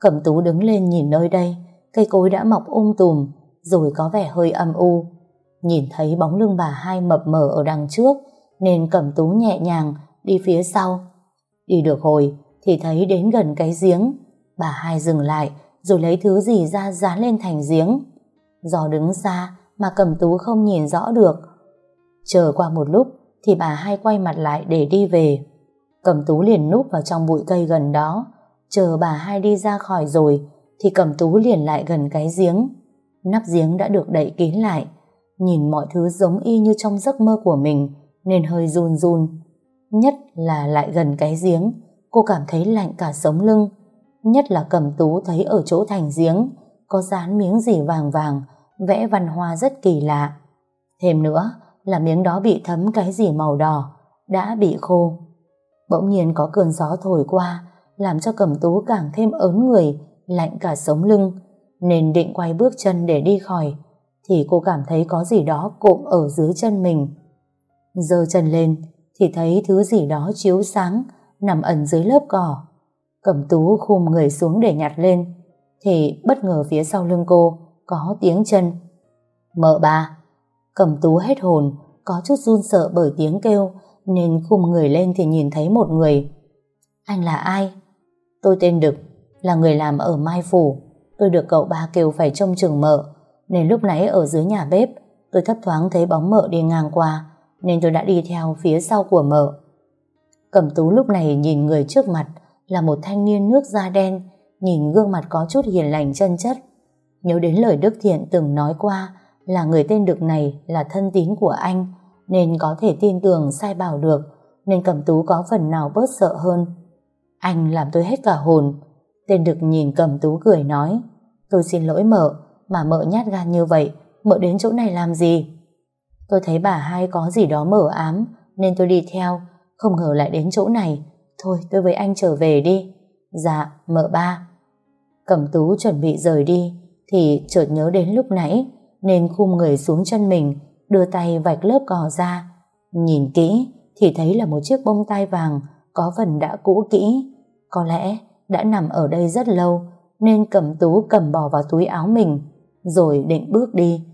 S1: cầm tú đứng lên nhìn nơi đây, cây cối đã mọc um tùm, rồi có vẻ hơi âm u. Nhìn thấy bóng lưng bà hai mập mờ ở đằng trước nên Cẩm tú nhẹ nhàng đi phía sau. Đi được hồi thì thấy đến gần cái giếng bà hai dừng lại rồi lấy thứ gì ra dán lên thành giếng. Do đứng xa mà Cẩm tú không nhìn rõ được. Chờ qua một lúc thì bà hai quay mặt lại để đi về. Cẩm tú liền núp vào trong bụi cây gần đó, chờ bà hai đi ra khỏi rồi, thì Cẩm tú liền lại gần cái giếng. Nắp giếng đã được đậy kín lại, nhìn mọi thứ giống y như trong giấc mơ của mình, nên hơi run run. Nhất là lại gần cái giếng, cô cảm thấy lạnh cả sống lưng. Nhất là Cẩm tú thấy ở chỗ thành giếng, có dán miếng gì vàng vàng, vẽ văn hoa rất kỳ lạ. Thêm nữa, là miếng đó bị thấm cái gì màu đỏ, đã bị khô. Bỗng nhiên có cơn gió thổi qua, làm cho cẩm tú càng thêm ớn người, lạnh cả sống lưng, nên định quay bước chân để đi khỏi, thì cô cảm thấy có gì đó cộm ở dưới chân mình dơ chân lên, thì thấy thứ gì đó chiếu sáng, nằm ẩn dưới lớp cỏ. Cẩm tú khum người xuống để nhặt lên, thì bất ngờ phía sau lưng cô có tiếng chân. Mợ bà, Cẩm tú hết hồn, có chút run sợ bởi tiếng kêu, nên khum người lên thì nhìn thấy một người. Anh là ai? Tôi tên Đực, là người làm ở Mai Phủ. Tôi được cậu ba kêu phải trông chừng mợ, nên lúc nãy ở dưới nhà bếp, tôi thấp thoáng thấy bóng mợ đi ngang qua, nên tôi đã đi theo phía sau của mợ. Cẩm tú lúc này nhìn người trước mặt là một thanh niên nước da đen, nhìn gương mặt có chút hiền lành chân chất. Nhớ đến lời Đức Thiện từng nói qua là người tên Đực này là thân tín của anh nên có thể tin tưởng sai bảo được nên Cẩm Tú có phần nào bớt sợ hơn. Anh làm tôi hết cả hồn. Tên Đực nhìn Cẩm Tú cười nói tôi xin lỗi mợ mà mợ nhát gan như vậy mợ đến chỗ này làm gì? Tôi thấy bà hai có gì đó mở ám nên tôi đi theo không ngờ lại đến chỗ này thôi tôi với anh trở về đi. Dạ, mợ ba. Cẩm Tú chuẩn bị rời đi thì chợt nhớ đến lúc nãy nên khum người xuống chân mình, đưa tay vạch lớp cỏ ra. Nhìn kỹ thì thấy là một chiếc bông tai vàng có phần đã cũ kỹ. Có lẽ đã nằm ở đây rất lâu nên cẩm tú cầm bỏ vào túi áo mình rồi định bước đi.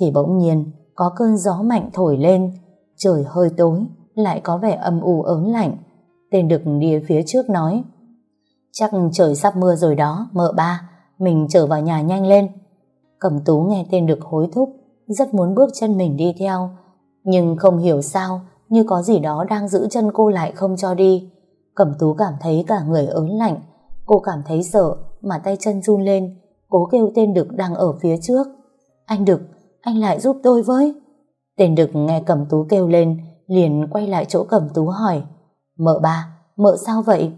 S1: Thì bỗng nhiên có cơn gió mạnh thổi lên trời hơi tối lại có vẻ âm u ớn lạnh. Tên đực đi phía trước nói Chắc trời sắp mưa rồi đó, mợ ba, mình trở vào nhà nhanh lên. Cẩm tú nghe tên được hối thúc, rất muốn bước chân mình đi theo, nhưng không hiểu sao, như có gì đó đang giữ chân cô lại không cho đi. Cẩm tú cảm thấy cả người ớn lạnh, cô cảm thấy sợ mà tay chân run lên, cố kêu tên Đực đang ở phía trước. Anh Đực, anh lại giúp tôi với. Tên Đực nghe Cẩm tú kêu lên, liền quay lại chỗ Cẩm tú hỏi, mợ ba, mợ sao vậy?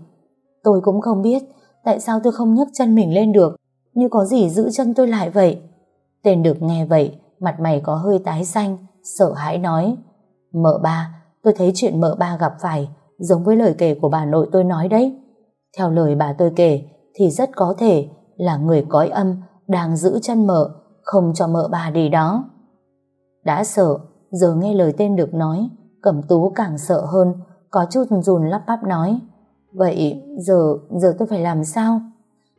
S1: Tôi cũng không biết, tại sao tôi không nhấc chân mình lên được, như có gì giữ chân tôi lại vậy. Tên được nghe vậy, mặt mày có hơi tái xanh, sợ hãi nói. Mợ ba, tôi thấy chuyện mợ ba gặp phải, giống với lời kể của bà nội tôi nói đấy. Theo lời bà tôi kể, thì rất có thể là người cõi âm đang giữ chân mợ, không cho mợ bà đi đó. Đã sợ, giờ nghe lời tên được nói, cẩm tú càng sợ hơn, có chút run lắp bắp nói. Vậy giờ, giờ tôi phải làm sao?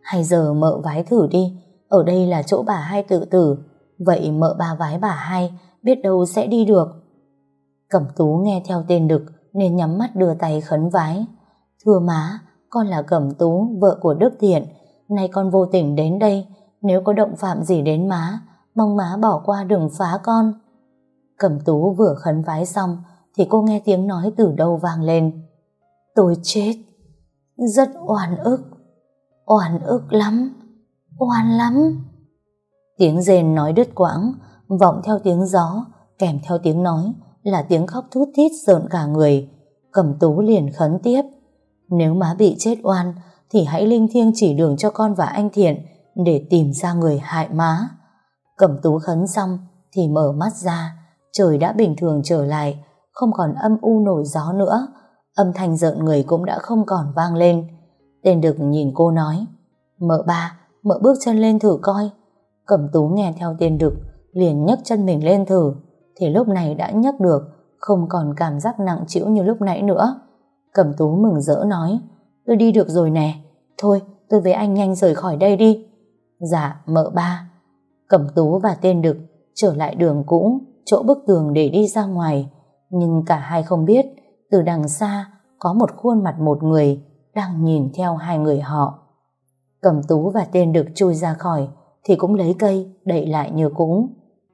S1: Hay giờ mợ vái thử đi, ở đây là chỗ bà hai tự tử, vậy mợ bà vái bà hai, biết đâu sẽ đi được. Cẩm tú nghe theo tên đực, nên nhắm mắt đưa tay khấn vái. Thưa má, con là Cẩm tú, vợ của Đức Thiện, nay con vô tình đến đây, nếu có động phạm gì đến má, mong má bỏ qua đừng phá con. Cẩm tú vừa khấn vái xong, thì cô nghe tiếng nói từ đâu vang lên. Tôi chết. Rất oan ức. Oan ức lắm. Oan lắm. Tiếng rền nói đứt quãng, vọng theo tiếng gió, kèm theo tiếng nói là tiếng khóc thút thít rợn cả người. Cẩm tú liền khấn tiếp. Nếu má bị chết oan, thì hãy linh thiêng chỉ đường cho con và anh Thiện để tìm ra người hại má. Cẩm tú khấn xong thì mở mắt ra, trời đã bình thường trở lại, không còn âm u nổi gió nữa, âm thanh rợn người cũng đã không còn vang lên. Tên Đực nhìn cô nói, mợ ba, mợ bước chân lên thử coi. Cẩm tú nghe theo tên Đực, liền nhấc chân mình lên thử, thì lúc này đã nhấc được, không còn cảm giác nặng chịu như lúc nãy nữa. Cẩm tú mừng rỡ nói, tôi đi được rồi nè, thôi tôi với anh nhanh rời khỏi đây đi. Dạ, mợ ba. Cẩm tú và tên Đực trở lại đường cũ, chỗ bức tường để đi ra ngoài, nhưng cả hai không biết từ đằng xa có một khuôn mặt một người đang nhìn theo hai người họ. cẩm tú và tên được chui ra khỏi thì cũng lấy cây đậy lại như cũ.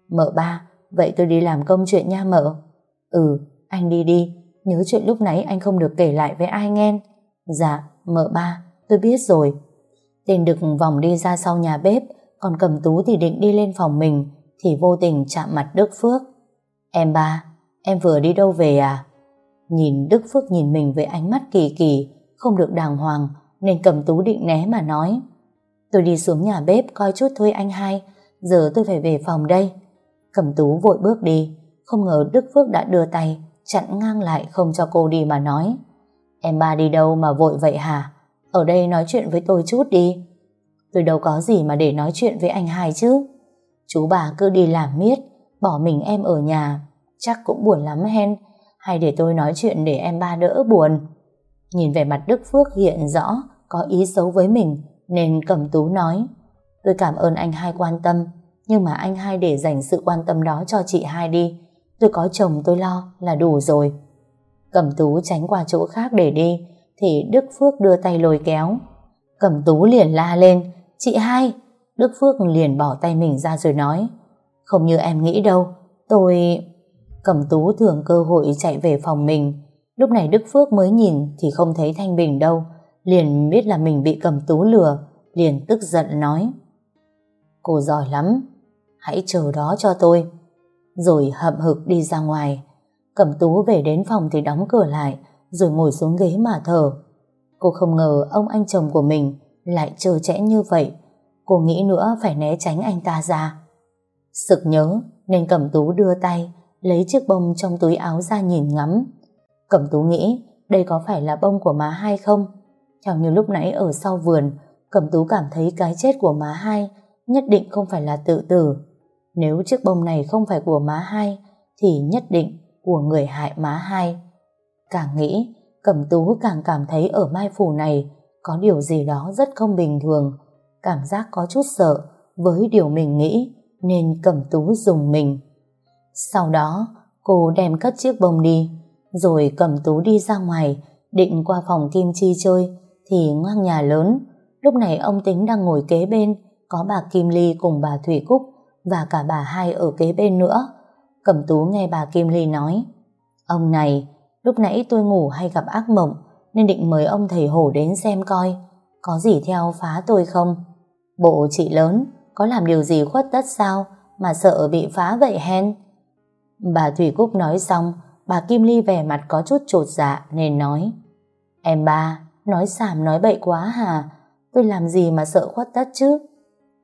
S1: Mợ ba, vậy tôi đi làm công chuyện nha mợ. Ừ, anh đi đi, nhớ chuyện lúc nãy anh không được kể lại với ai nghe. Dạ, mợ ba, tôi biết rồi. Tên đực vòng đi ra sau nhà bếp, còn cầm tú thì định đi lên phòng mình, thì vô tình chạm mặt Đức Phước. Em ba, Em vừa đi đâu về à? Nhìn Đức Phước nhìn mình với ánh mắt kỳ kỳ, không được đàng hoàng, nên cầm tú định né mà nói. Tôi đi xuống nhà bếp coi chút thôi anh hai, giờ tôi phải về phòng đây. Cầm tú vội bước đi, không ngờ Đức Phước đã đưa tay, chặn ngang lại không cho cô đi mà nói. Em ba đi đâu mà vội vậy hả? Ở đây nói chuyện với tôi chút đi. Tôi đâu có gì mà để nói chuyện với anh hai chứ. Chú bà cứ đi làm miết, bỏ mình em ở nhà. Chắc cũng buồn lắm hen. Hay để tôi nói chuyện để em ba đỡ buồn. Nhìn về mặt Đức Phước hiện rõ có ý xấu với mình nên Cẩm Tú nói. Tôi cảm ơn anh hai quan tâm nhưng mà anh hai để dành sự quan tâm đó cho chị hai đi. Tôi có chồng tôi lo là đủ rồi. Cẩm Tú tránh qua chỗ khác để đi thì Đức Phước đưa tay lôi kéo Cẩm Tú liền la lên, chị hai Đức Phước liền bỏ tay mình ra rồi nói, không như em nghĩ đâu, tôi Cẩm Tú thường cơ hội chạy về phòng mình. Lúc này Đức Phước mới nhìn thì không thấy Thanh Bình đâu. Liền biết là mình bị Cẩm Tú lừa. Liền tức giận nói. Cô giỏi lắm. Hãy chờ đó cho tôi. Rồi hậm hực đi ra ngoài. Cẩm Tú về đến phòng thì đóng cửa lại. Rồi ngồi xuống ghế mà thở. Cô không ngờ ông anh chồng của mình lại trơ trẽ như vậy. Cô nghĩ nữa phải né tránh anh ta ra. Sực nhớ nên Cẩm Tú đưa tay lấy chiếc bông trong túi áo ra nhìn ngắm. Cẩm tú nghĩ đây có phải là bông của má hai không? Theo như lúc nãy ở sau vườn, Cẩm tú cảm thấy cái chết của má hai nhất định không phải là tự tử. Nếu chiếc bông này không phải của má hai, thì nhất định của người hại má hai. Càng nghĩ, Cẩm tú càng cảm thấy ở mai phủ này có điều gì đó rất không bình thường. Cảm giác có chút sợ với điều mình nghĩ nên Cẩm tú dùng mình. Sau đó, cô đem cất chiếc bông đi, rồi cẩm tú đi ra ngoài, định qua phòng Kim Chi chơi, thì ngoang nhà lớn. Lúc này ông Tính đang ngồi kế bên, có bà Kim Ly cùng bà Thủy Cúc và cả bà hai ở kế bên nữa. Cẩm tú nghe bà Kim Ly nói, Ông này, lúc nãy tôi ngủ hay gặp ác mộng, nên định mời ông thầy hổ đến xem coi, có gì theo phá tôi không? Bộ chị lớn, có làm điều gì khuất tất sao, mà sợ bị phá vậy hen? Bà Thủy Cúc nói xong, bà Kim Ly vẻ mặt có chút trột dạ nên nói Em ba, nói xàm nói bậy quá hà Tôi làm gì mà sợ khuất tất chứ?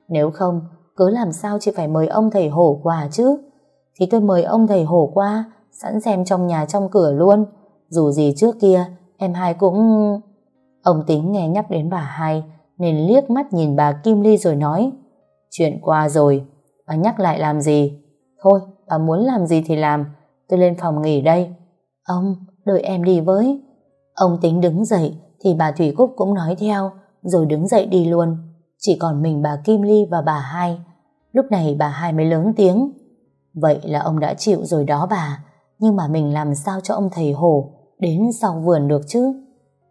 S1: Nếu không, cứ làm sao chị phải mời ông thầy hổ qua chứ? Thì tôi mời ông thầy hổ qua, sẵn xem trong nhà trong cửa luôn. Dù gì trước kia, em hai cũng... Ông tính nghe nhắc đến bà hai, nên liếc mắt nhìn bà Kim Ly rồi nói Chuyện qua rồi, bà nhắc lại làm gì? Thôi, bà muốn làm gì thì làm, tôi lên phòng nghỉ đây. Ông, đợi em đi với. Ông tính đứng dậy, thì bà Thủy Cúc cũng nói theo, rồi đứng dậy đi luôn. Chỉ còn mình bà Kim Ly và bà hai. Lúc này bà hai mới lớn tiếng. Vậy là ông đã chịu rồi đó bà, nhưng mà mình làm sao cho ông thầy hổ đến sau vườn được chứ?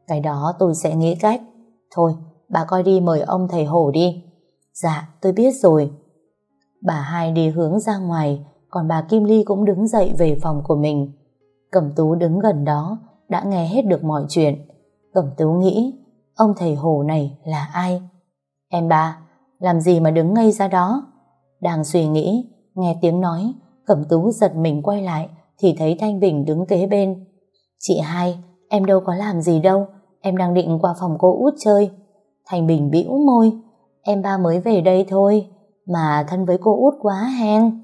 S1: Cái đó tôi sẽ nghĩ cách. Thôi, bà coi đi mời ông thầy hổ đi. Dạ, tôi biết rồi. Bà hai đi hướng ra ngoài, còn bà Kim Ly cũng đứng dậy về phòng của mình. Cẩm Tú đứng gần đó, đã nghe hết được mọi chuyện. Cẩm Tú nghĩ, ông thầy Hồ này là ai? Em ba, làm gì mà đứng ngây ra đó? Đang suy nghĩ, nghe tiếng nói, Cẩm Tú giật mình quay lại, thì thấy Thanh Bình đứng kế bên. Chị hai, em đâu có làm gì đâu, em đang định qua phòng cô út chơi. Thanh Bình bĩu môi, em ba mới về đây thôi, mà thân với cô út quá hen.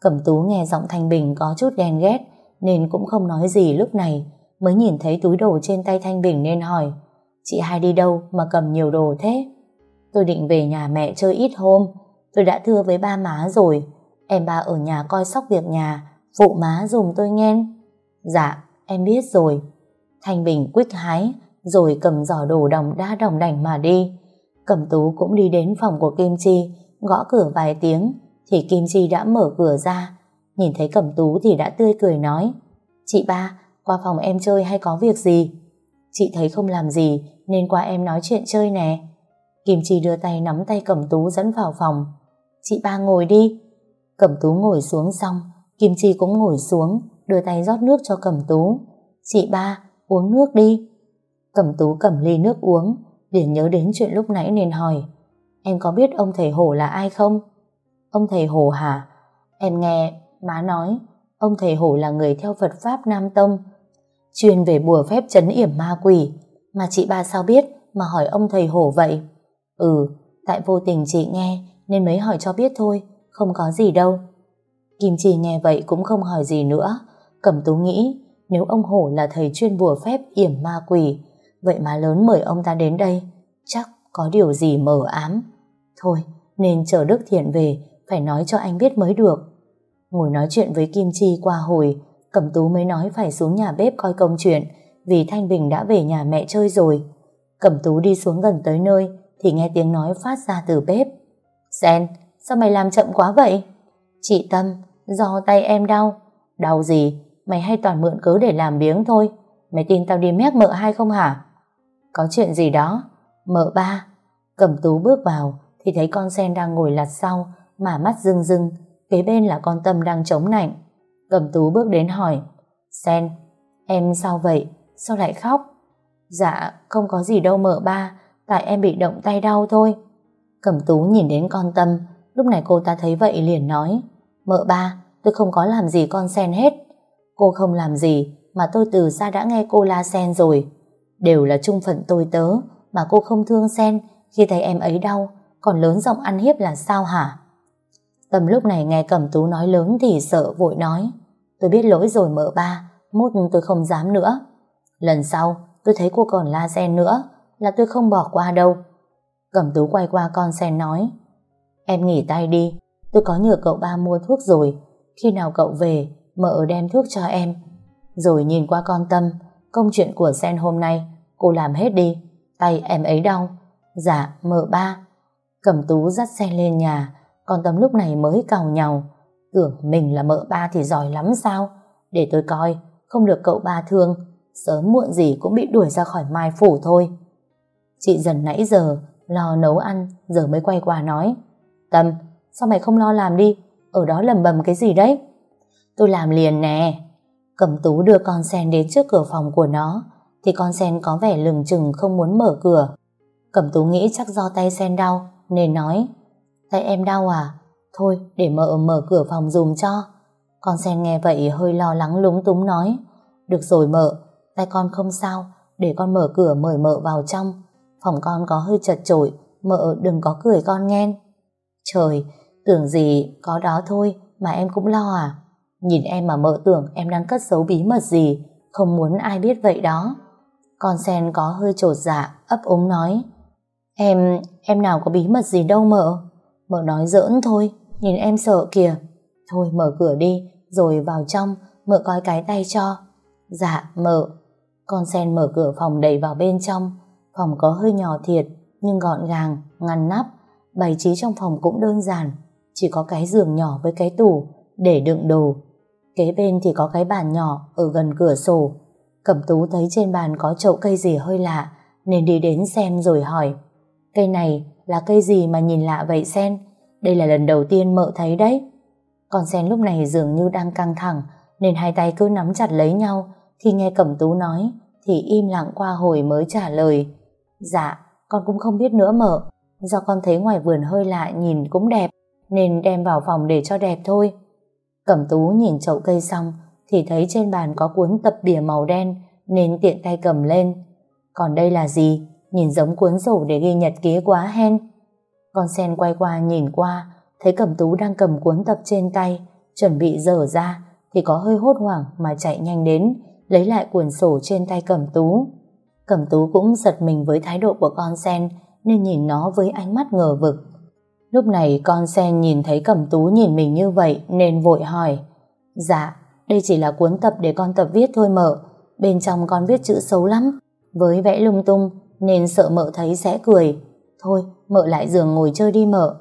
S1: Cẩm Tú nghe giọng Thanh Bình có chút đen ghét, nên cũng không nói gì lúc này, mới nhìn thấy túi đồ trên tay Thanh Bình nên hỏi, chị hai đi đâu mà cầm nhiều đồ thế? Tôi định về nhà mẹ chơi ít hôm, tôi đã thưa với ba má rồi, em ba ở nhà coi sóc việc nhà, phụ má dùm tôi nghe. Dạ, em biết rồi. Thanh Bình quýt hái, rồi cầm giỏ đồ đồng đa đồng đảnh mà đi. Cẩm Tú cũng đi đến phòng của Kim Chi, gõ cửa vài tiếng, thì Kim Chi đã mở cửa ra. Nhìn thấy Cẩm Tú thì đã tươi cười nói, Chị ba, qua phòng em chơi hay có việc gì? Chị thấy không làm gì, nên qua em nói chuyện chơi nè. Kim Chi đưa tay nắm tay Cẩm Tú dẫn vào phòng. Chị ba ngồi đi. Cẩm Tú ngồi xuống xong, Kim Chi cũng ngồi xuống, đưa tay rót nước cho Cẩm Tú. Chị ba, uống nước đi. Cẩm Tú cầm ly nước uống, liền nhớ đến chuyện lúc nãy nên hỏi. Em có biết ông thầy Hổ là ai không? Ông thầy Hổ hả? Em nghe má nói, ông thầy Hổ là người theo Phật Pháp Nam Tông, chuyên về bùa phép chấn yểm ma quỷ. Mà chị ba sao biết mà hỏi ông thầy Hổ vậy? Ừ, tại vô tình chị nghe nên mới hỏi cho biết thôi, không có gì đâu. Kim Chi nghe vậy cũng không hỏi gì nữa. Cẩm Tú nghĩ nếu ông Hổ là thầy chuyên bùa phép yểm ma quỷ, vậy mà lớn mời ông ta đến đây, chắc có điều gì mờ ám. Thôi, nên chờ Đức Thiện về, phải nói cho anh biết mới được. Ngồi nói chuyện với Kim Chi qua hồi, Cẩm Tú mới nói phải xuống nhà bếp coi công chuyện, vì Thanh Bình đã về nhà mẹ chơi rồi. Cẩm Tú đi xuống gần tới nơi, thì nghe tiếng nói phát ra từ bếp. Sen, sao mày làm chậm quá vậy? Chị Tâm, do tay em đau. Đau gì? Mày hay toàn mượn cớ để làm biếng thôi. Mày tin tao đi mép mợ hai không hả? Có chuyện gì đó? Mợ ba. Cẩm tú bước vào thì thấy con sen đang ngồi lặt sau mà mắt rưng rưng. Kế bên là con Tâm đang chống nạnh. Cẩm tú bước đến hỏi Sen, em sao vậy? Sao lại khóc? Dạ, không có gì đâu mợ ba. Tại em bị động tay đau thôi. Cẩm tú nhìn đến con Tâm Lúc này cô ta thấy vậy liền nói Mợ ba, tôi không có làm gì con sen hết. Cô không làm gì Mà tôi từ xa đã nghe cô la sen rồi. Đều là trung phận tôi tớ Mà cô không thương sen Khi thấy em ấy đau Còn lớn giọng ăn hiếp là sao hả? Tầm lúc này nghe Cẩm Tú nói lớn Thì sợ vội nói. Tôi biết lỗi rồi mợ ba Mốt tôi không dám nữa. Lần sau tôi thấy cô còn la sen nữa Là tôi không bỏ qua đâu. Cẩm Tú quay qua con sen nói. Em nghỉ tay đi Tôi có nhờ cậu ba mua thuốc rồi. Khi nào cậu về Mợ đem thuốc cho em. Rồi nhìn qua con Tâm, Công chuyện của Sen hôm nay, Cô làm hết đi. Tay em ấy đau. Dạ mợ ba. Cẩm tú dắt Sen lên nhà. Con Tâm lúc này mới cào nhau Tưởng mình là mợ ba thì giỏi lắm sao? Để tôi coi, Không được cậu ba thương. Sớm muộn gì cũng bị đuổi ra khỏi mai phủ thôi. Chị dần nãy giờ, Lo nấu ăn, Giờ mới quay qua nói. Tâm Sao mày không lo làm đi? Ở đó lầm bầm cái gì đấy? Tôi làm liền nè. Cẩm tú đưa con sen đến trước cửa phòng của nó, Thì con sen có vẻ lừng chừng không muốn mở cửa. Cẩm tú nghĩ chắc do tay sen đau, Nên nói, Tay em đau à? Thôi, để mợ mở cửa phòng dùm cho. Con sen nghe vậy hơi lo lắng lúng túng nói, Được rồi mợ Tay con không sao, Để con mở cửa mời mợ vào trong. Phòng con có hơi chật chội, Mợ đừng có cười con nghe Trời Tưởng gì có đó thôi Mà em cũng lo à. Nhìn em mà mợ tưởng em đang cất giấu bí mật gì Không muốn ai biết vậy đó. Con sen có hơi trột dạ Ấp úng nói Em, em nào có bí mật gì đâu mợ. Mợ nói giỡn thôi Nhìn em sợ kìa. Thôi mở cửa đi Rồi vào trong Mợ coi cái tay cho. Dạ mợ. Con sen mở cửa phòng đẩy vào bên trong. Phòng có hơi nhỏ thiệt Nhưng gọn gàng, ngăn nắp Bày trí trong phòng cũng đơn giản. Chỉ có cái giường nhỏ với cái tủ Để đựng đồ Kế bên thì có cái bàn nhỏ ở gần cửa sổ. Cẩm tú thấy trên bàn có chậu cây gì hơi lạ, nên đi đến xem rồi hỏi. Cây này là cây gì mà nhìn lạ vậy Sen? Đây là lần đầu tiên mợ thấy đấy. còn Sen lúc này dường như đang căng thẳng, nên hai tay cứ nắm chặt lấy nhau. Khi nghe Cẩm Tú nói, thì im lặng qua hồi mới trả lời. Dạ, con cũng không biết nữa mợ. Do con thấy ngoài vườn hơi lạ nhìn cũng đẹp, nên đem vào phòng để cho đẹp thôi. Cẩm Tú nhìn chậu cây xong, thì thấy trên bàn có cuốn tập bìa màu đen, nên tiện tay cầm lên. Còn đây là gì? Nhìn giống cuốn sổ để ghi nhật ký quá hen. Con sen quay qua nhìn qua, thấy Cẩm Tú đang cầm cuốn tập trên tay, chuẩn bị dở ra, thì có hơi hốt hoảng mà chạy nhanh đến, lấy lại cuốn sổ trên tay Cẩm Tú. Cẩm Tú cũng giật mình với thái độ của con sen, nên nhìn nó với ánh mắt ngờ vực. Lúc này con sen nhìn thấy Cẩm Tú nhìn mình như vậy nên vội hỏi. Dạ, đây chỉ là cuốn tập để con tập viết thôi mợ, bên trong con viết chữ xấu lắm, với vẽ lung tung nên sợ mợ thấy sẽ cười. Thôi, mợ lại giường ngồi chơi đi mợ.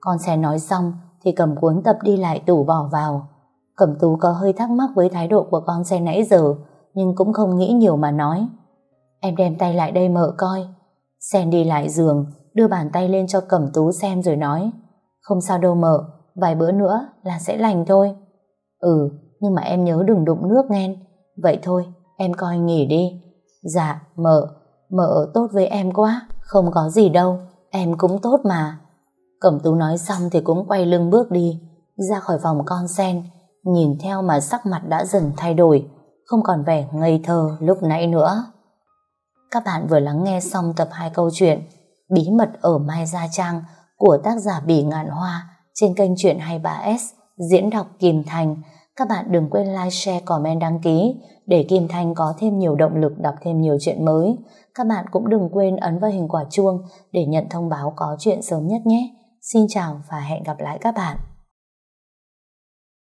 S1: Con sen nói xong thì cầm cuốn tập đi lại tủ bỏ vào. Cẩm tú có hơi thắc mắc với thái độ của con sen nãy giờ, nhưng cũng không nghĩ nhiều mà nói. Em đem tay lại đây mợ coi. Sen đi lại giường, đưa bàn tay lên cho Cẩm tú xem rồi nói. Không sao đâu mợ, vài bữa nữa là sẽ lành thôi. Ừ, nhưng mà em nhớ đừng đụng nước nghe. Vậy thôi, em coi nghỉ đi. Dạ, mợ, mợ tốt với em quá, không có gì đâu, em cũng tốt mà. Cẩm tú nói xong thì cũng quay lưng bước đi, ra khỏi phòng con sen, nhìn theo mà sắc mặt đã dần thay đổi, không còn vẻ ngây thơ lúc nãy nữa. Các bạn vừa lắng nghe xong tập 2 câu chuyện Bí mật ở Mai Gia Trang của tác giả Bỉ Ngạn Hoa trên kênh truyện 23S diễn đọc Kim Thành. Các bạn đừng quên like, share, comment, đăng ký để Kim Thanh có thêm nhiều động lực đọc thêm nhiều chuyện mới. Các bạn cũng đừng quên ấn vào hình quả chuông để nhận thông báo có chuyện sớm nhất nhé. Xin chào và hẹn gặp lại các bạn.